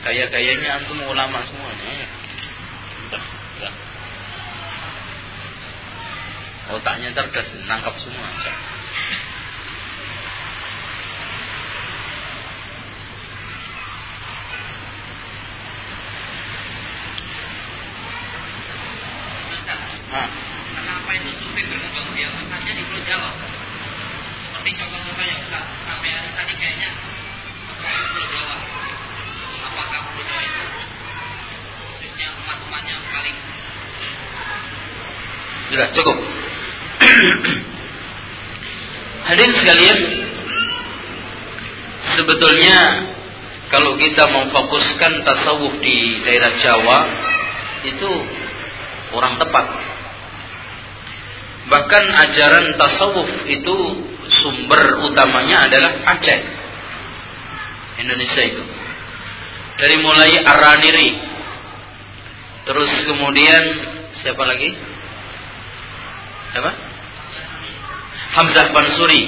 kaya-kayanya antum ulama semuanya ya. otaknya cerdas nangkap semua Hah? Itu sufi berkembang biak Misalnya di Pulau Jawa. Seperti contoh-contoh yang Ustaz sampai hari tadi kayaknya. Pulau Jawa. Apakah Pulau Jawa itu? Khususnya umat-umatnya paling Sudah cukup. Hadirin sekalian Sebetulnya Kalau kita memfokuskan tasawuf di daerah Jawa Itu orang tepat Bahkan ajaran tasawuf itu sumber utamanya adalah Aceh. Indonesia itu. Dari mulai Araniri, Terus kemudian siapa lagi? Apa? Hamzah Bansuri.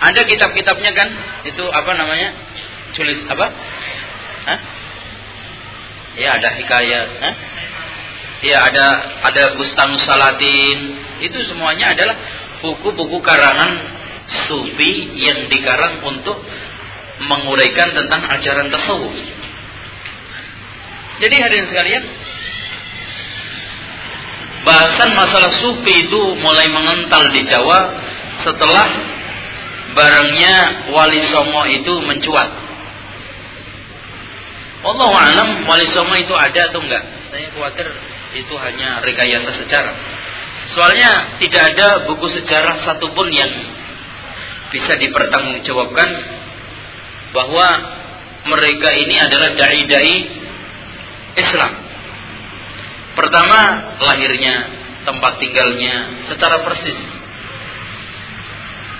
Ada kitab-kitabnya kan? Itu apa namanya? Tulis apa? Hah? Ya ada hikayat, Hah? Ya ada ada Bustanus Salatin. Itu semuanya adalah buku-buku karangan sufi yang dikarang untuk menguraikan tentang ajaran tasawuf. Jadi hadirin sekalian, bahasan masalah sufi itu mulai mengental di Jawa setelah barangnya Wali Songo itu mencuat. Allah alam Wali Songo itu ada atau enggak? Saya khawatir itu hanya rekayasa sejarah. Soalnya tidak ada buku sejarah satupun yang bisa dipertanggungjawabkan bahwa mereka ini adalah dai-dai Islam. Pertama, lahirnya, tempat tinggalnya secara persis.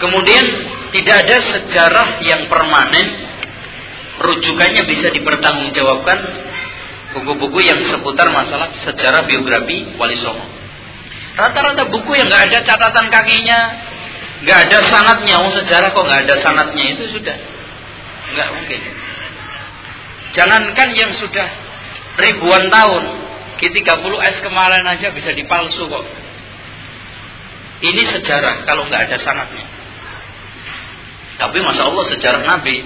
Kemudian tidak ada sejarah yang permanen rujukannya bisa dipertanggungjawabkan buku-buku yang seputar masalah sejarah biografi Wali Songo. Rata-rata buku yang nggak ada catatan kakinya, nggak ada sanatnya, oh sejarah kok nggak ada sanatnya itu sudah nggak mungkin. Jangankan yang sudah ribuan tahun, G30S kemarin aja bisa dipalsu kok. Ini sejarah kalau nggak ada sanatnya. Tapi masya Allah sejarah Nabi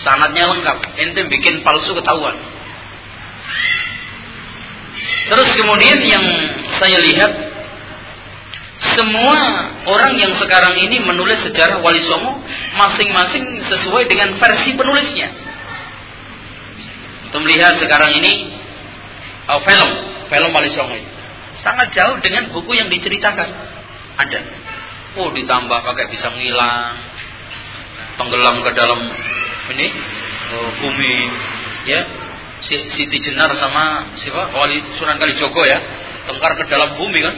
sanatnya lengkap. Ente bikin palsu ketahuan. Terus kemudian yang saya lihat semua orang yang sekarang ini menulis sejarah Wali Songo masing-masing sesuai dengan versi penulisnya. Untuk melihat sekarang ini oh, film, film Wali Songo ini sangat jauh dengan buku yang diceritakan. Ada. Oh, ditambah pakai bisa ngilang, tenggelam ke dalam ini oh, bumi, ya Siti Jenar sama siapa? Wali Sunan Kalijogo ya. Tengkar ke dalam bumi kan.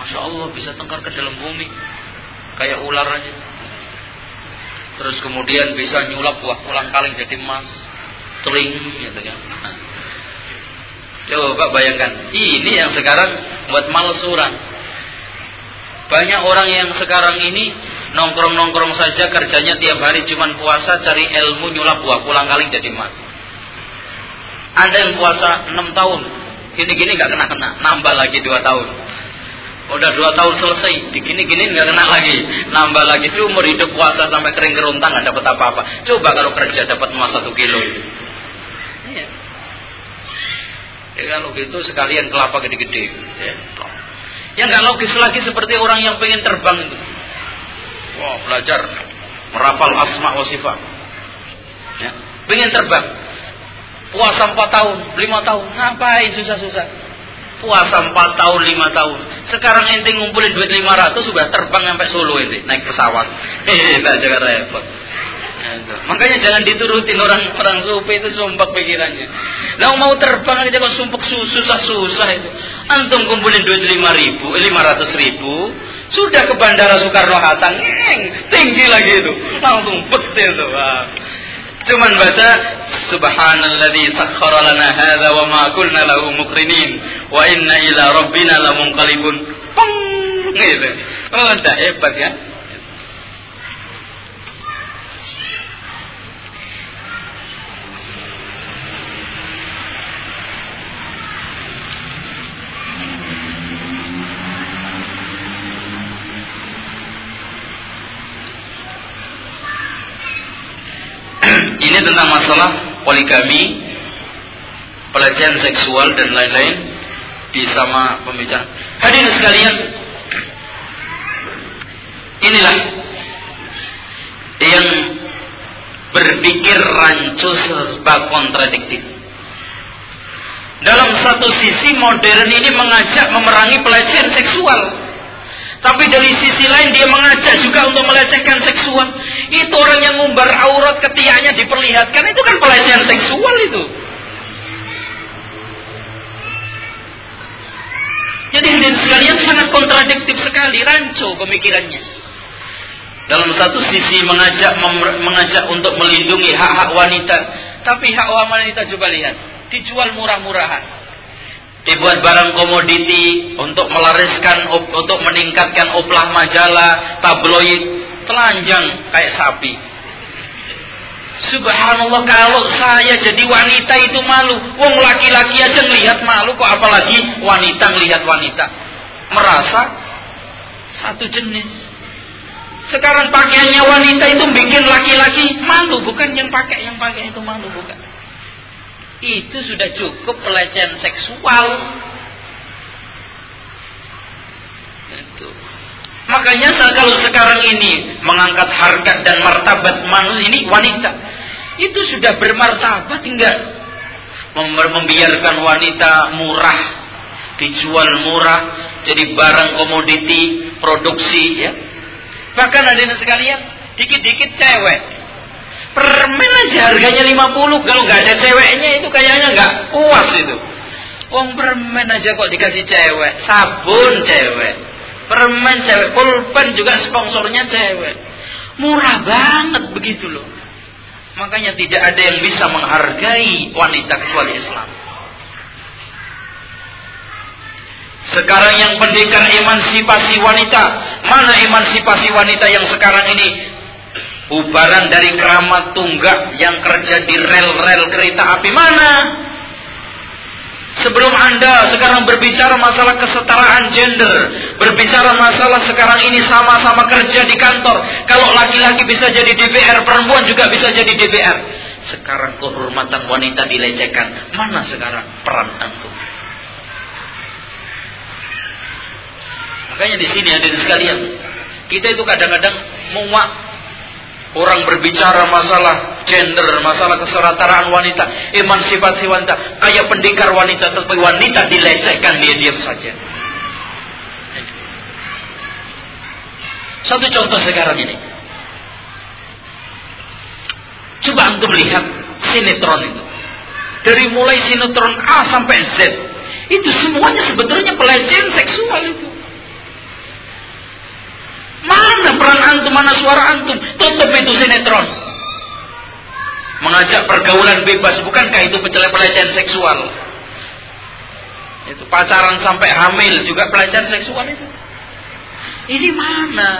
Masya Allah bisa tengkar ke dalam bumi. Kayak ular aja. Terus kemudian bisa nyulap buah pulang kaling jadi emas. Tering gitu kan. Coba bayangkan. Ini yang sekarang buat malsuran. Banyak orang yang sekarang ini nongkrong-nongkrong saja kerjanya tiap hari cuman puasa cari ilmu nyulap buah pulang kaling jadi emas ada yang puasa 6 tahun, gini-gini nggak kena kena, nambah lagi 2 tahun. Udah 2 tahun selesai, gini-gini nggak kena lagi, nambah lagi seumur hidup puasa sampai kering keruntang nggak dapat apa-apa. Coba kalau kerja dapat emas satu kilo itu. Iya. Ya, kalau gitu sekalian kelapa gede-gede. Ya. ya nggak logis lagi seperti orang yang pengen terbang itu. Wah belajar merapal asma wa sifat. Ya. Pengen terbang Puasa 4 tahun, 5 tahun. Ngapain susah-susah? Puasa 4 tahun, 5 tahun. Sekarang ente ngumpulin duit 500 sudah terbang sampai Solo ini naik pesawat. Hehehe, juga repot. Makanya jangan diturutin orang orang sufi itu sumpah pikirannya. Lah mau terbang aja kok sumpah susah-susah itu. Antum kumpulin duit lima ribu, eh, lima ratus ribu, sudah ke bandara Soekarno Hatta, tinggi lagi itu, langsung betul tuh. Cuman baca Subhanalladzi sakhkhara lana hadza wa ma kunna lahu muqrinin wa inna ila rabbina lamunqalibun. Gitu. Oh, hebat ya. Ini tentang masalah poligami, pelecehan seksual dan lain-lain di sama pembicaraan. Hadirin sekalian, inilah yang berpikir rancu sebab kontradiktif. Dalam satu sisi modern ini mengajak memerangi pelecehan seksual. Tapi dari sisi lain dia mengajak juga untuk melecehkan seksual. Itu orang yang ngumbar aurat ketiaknya diperlihatkan itu kan pelecehan seksual itu. Jadi hadirin sekalian sangat kontradiktif sekali, rancu pemikirannya. Dalam satu sisi mengajak mengajak untuk melindungi hak-hak wanita, tapi hak wanita coba lihat. dijual murah-murahan. Dibuat barang komoditi untuk melariskan, untuk meningkatkan oplah majalah, tabloid, telanjang kayak sapi. Subhanallah kalau saya jadi wanita itu malu. Wong laki-laki aja ngelihat malu kok apalagi wanita ngelihat wanita. Merasa satu jenis. Sekarang pakaiannya wanita itu bikin laki-laki malu, bukan yang pakai yang pakai itu malu, bukan. Itu sudah cukup pelecehan seksual. Itu. Makanya kalau sekarang ini mengangkat harkat dan martabat manusia ini wanita, itu sudah bermartabat enggak? Membiarkan wanita murah, dijual murah, jadi barang komoditi produksi ya Bahkan ada yang sekalian, dikit-dikit cewek. Permen aja harganya 50, kalau nggak ada ceweknya itu kayaknya nggak puas itu. Wong permen aja kok dikasih cewek, sabun cewek, permen cewek, pulpen juga sponsornya cewek. Murah banget begitu loh. Makanya tidak ada yang bisa menghargai wanita kecuali Islam. Sekarang yang pendekar emansipasi wanita, mana emansipasi wanita yang sekarang ini bubaran dari keramat tunggak yang kerja di rel-rel kereta api mana? Sebelum Anda sekarang berbicara masalah kesetaraan gender, berbicara masalah sekarang ini sama-sama kerja di kantor. Kalau laki-laki bisa jadi DPR, perempuan juga bisa jadi DPR. Sekarang kehormatan wanita dilecehkan. Mana sekarang peran antum? Makanya di sini ada sekalian, kita itu kadang-kadang muak orang berbicara masalah gender, masalah kesetaraan wanita, emansipasi wanita, kayak pendekar wanita, tetapi wanita dilecehkan dia diam saja. Satu contoh sekarang ini. Coba antum lihat sinetron itu. Dari mulai sinetron A sampai Z. Itu semuanya sebetulnya pelecehan seksual itu. Mana peran antum, mana suara antum? Tutup itu sinetron. Mengajak pergaulan bebas, bukankah itu pelecehan seksual? Itu pacaran sampai hamil juga pelecehan seksual itu. Ini mana?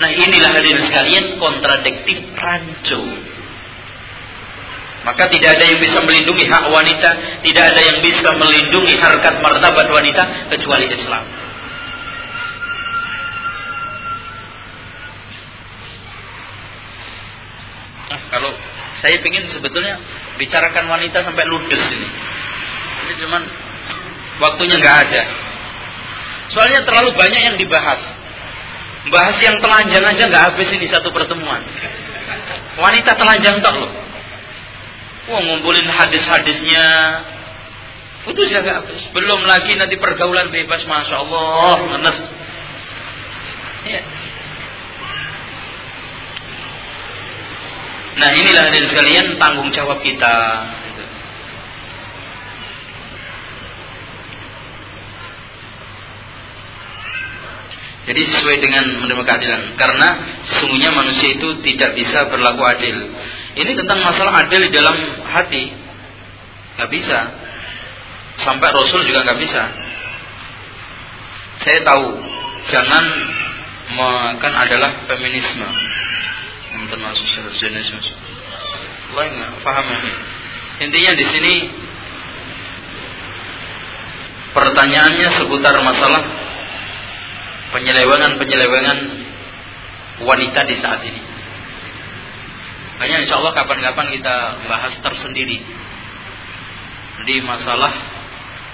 Nah inilah hadirin sekalian kontradiktif rancu. Maka tidak ada yang bisa melindungi hak wanita, tidak ada yang bisa melindungi harkat martabat wanita kecuali Islam. Nah, kalau saya ingin sebetulnya bicarakan wanita sampai ludes ini. Ini cuman waktunya nggak ada. Soalnya terlalu banyak yang dibahas. Bahas yang telanjang aja nggak habis ini satu pertemuan. Wanita telanjang tak loh. Wah ngumpulin hadis-hadisnya. Itu juga habis. Belum lagi nanti pergaulan bebas, masya Allah, ngenes. Ya. Nah inilah hadirin sekalian tanggung jawab kita. Jadi sesuai dengan menerima keadilan. Karena sungguhnya manusia itu tidak bisa berlaku adil. Ini tentang masalah adil di dalam hati. Gak bisa. Sampai Rasul juga gak bisa. Saya tahu. Jangan kan adalah feminisme termasuk jenis Allah nggak paham ini. Intinya di sini pertanyaannya seputar masalah penyelewengan-penyelewengan wanita di saat ini. Makanya insya Allah kapan-kapan kita bahas tersendiri di masalah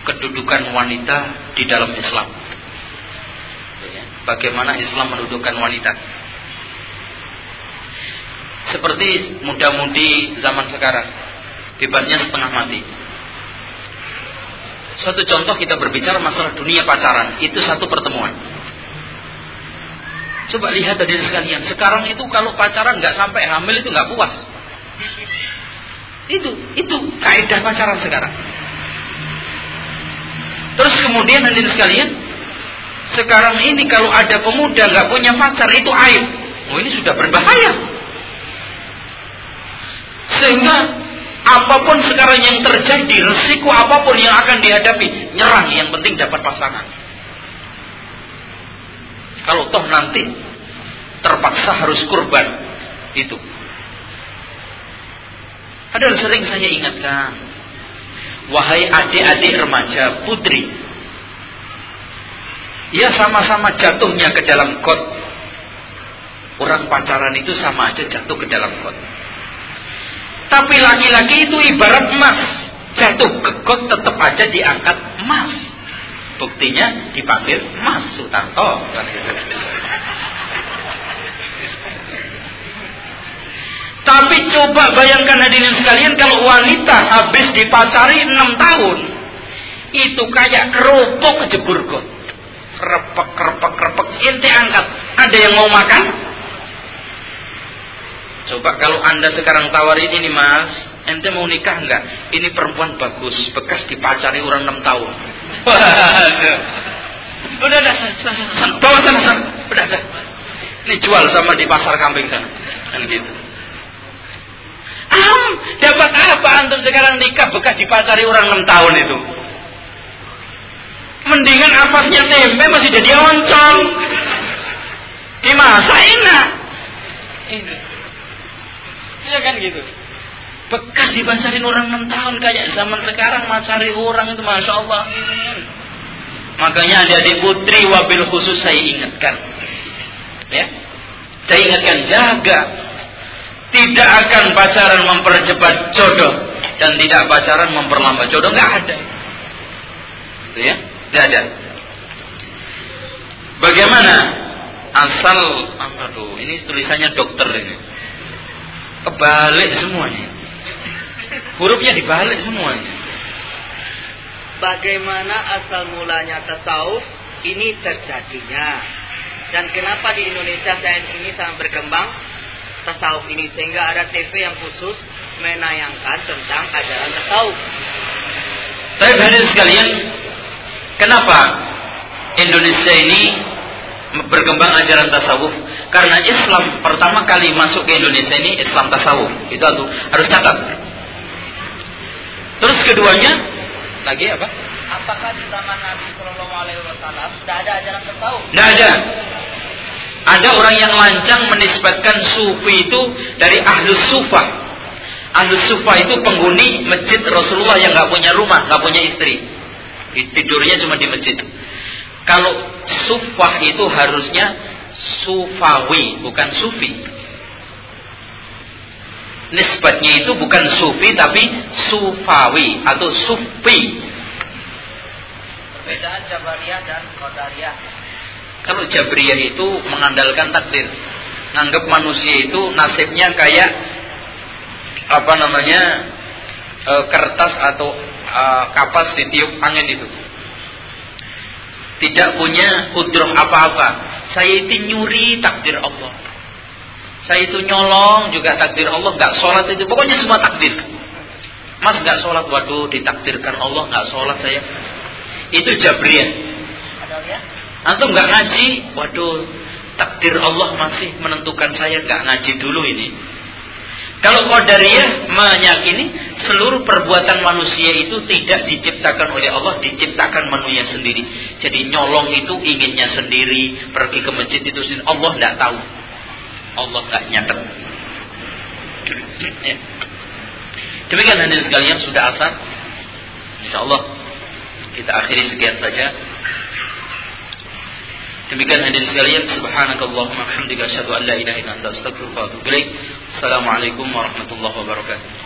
kedudukan wanita di dalam Islam. Bagaimana Islam mendudukkan wanita seperti muda-mudi zaman sekarang. Bebasnya setengah mati. Satu contoh kita berbicara masalah dunia pacaran. Itu satu pertemuan. Coba lihat dari sekalian. Sekarang itu kalau pacaran nggak sampai hamil itu nggak puas. Itu itu kaidah pacaran sekarang. Terus kemudian nanti sekalian sekarang ini kalau ada pemuda nggak punya pacar itu aib. Oh ini sudah berbahaya sehingga Apa pun sekarang yang terjadi, resiko apa pun yang akan dihadapi, nyerang. Yang penting dapat pasangan. Kalau toh nanti terpaksa harus kurban, itu. Padahal sering saya ingatkan, wahai adik-adik remaja, putri, ya sama-sama jatuhnya ke dalam kot. Orang pacaran itu sama aja jatuh ke dalam kot. Tapi laki-laki itu ibarat emas. Jatuh ke got tetap aja diangkat emas. Buktinya dipanggil Mas Sutanto. Tapi coba bayangkan hadirin sekalian kalau wanita habis dipacari enam tahun. Itu kayak kerupuk kejebur got. Kerepek, kerepek, kerepek. Inti angkat. Ada yang mau makan? Coba kalau anda sekarang tawarin ini mas, ente mau nikah enggak? Ini perempuan bagus, bekas dipacari orang enam tahun. Waduh. Udah, udah, sana, bawa sana, sana. Udah, udah. Ini jual sama di pasar kambing sana. Kan gitu. Am, dapat apa antum sekarang nikah bekas dipacari orang enam tahun itu? Mendingan apasnya tempe masih jadi oncom. Dimasak enak. Ini. Iya kan gitu. Bekas dibacarin orang enam tahun kayak zaman sekarang macari orang itu masya Allah. Makanya ada di putri wabil khusus saya ingatkan. Ya. Saya ingatkan jaga. Tidak akan pacaran mempercepat jodoh dan tidak pacaran memperlambat jodoh nggak ada. Itu ya, tidak ada. Bagaimana asal aduh ini tulisannya dokter ini kebalik semuanya. Hurufnya dibalik semuanya. Bagaimana asal mulanya tasawuf ini terjadinya? Dan kenapa di Indonesia saat ini sangat berkembang tasawuf ini sehingga ada TV yang khusus menayangkan tentang ajaran tasawuf. Tapi hadirin sekalian, kenapa Indonesia ini berkembang ajaran tasawuf? Karena Islam pertama kali masuk ke Indonesia ini Islam tasawuf. Itu harus catat. Terus keduanya lagi apa? Apakah di zaman Nabi Shallallahu Alaihi Wasallam tidak ada ajaran tasawuf? Tidak ada. Ada orang yang lancang menisbatkan sufi itu dari ahlus sufah. Ahlus sufah itu penghuni masjid Rasulullah yang nggak punya rumah, nggak punya istri. Tidurnya cuma di masjid. Kalau sufah itu harusnya sufawi, bukan sufi. Nisbatnya itu bukan sufi tapi sufawi atau sufi. Perbedaan Jabariyah dan Qadariyah. Kalau Jabriyah itu mengandalkan takdir. Nganggap manusia itu nasibnya kayak apa namanya e, kertas atau e, kapas ditiup angin itu. Tidak punya kudroh apa-apa. Saya itu nyuri takdir Allah. Saya itu nyolong juga takdir Allah. Gak sholat itu. Pokoknya semua takdir. Mas gak sholat. Waduh ditakdirkan Allah gak sholat saya. Itu Jabriyah. Antum gak ngaji. Waduh takdir Allah masih menentukan saya gak ngaji dulu ini. Kalau Qadariyah meyakini seluruh perbuatan manusia itu tidak diciptakan oleh Allah, diciptakan manusia sendiri. Jadi nyolong itu inginnya sendiri, pergi ke masjid itu sendiri. Allah tidak tahu. Allah nggak nyatet. Ya. Demikian hadirin sekalian sudah asar. Insya Allah kita akhiri sekian saja. Demikian hadirin sekalian, subhanakallahumma hamdika asyhadu an la ilaha illa anta astaghfiruka wa atubu ilaik. Assalamualaikum warahmatullahi wabarakatuh.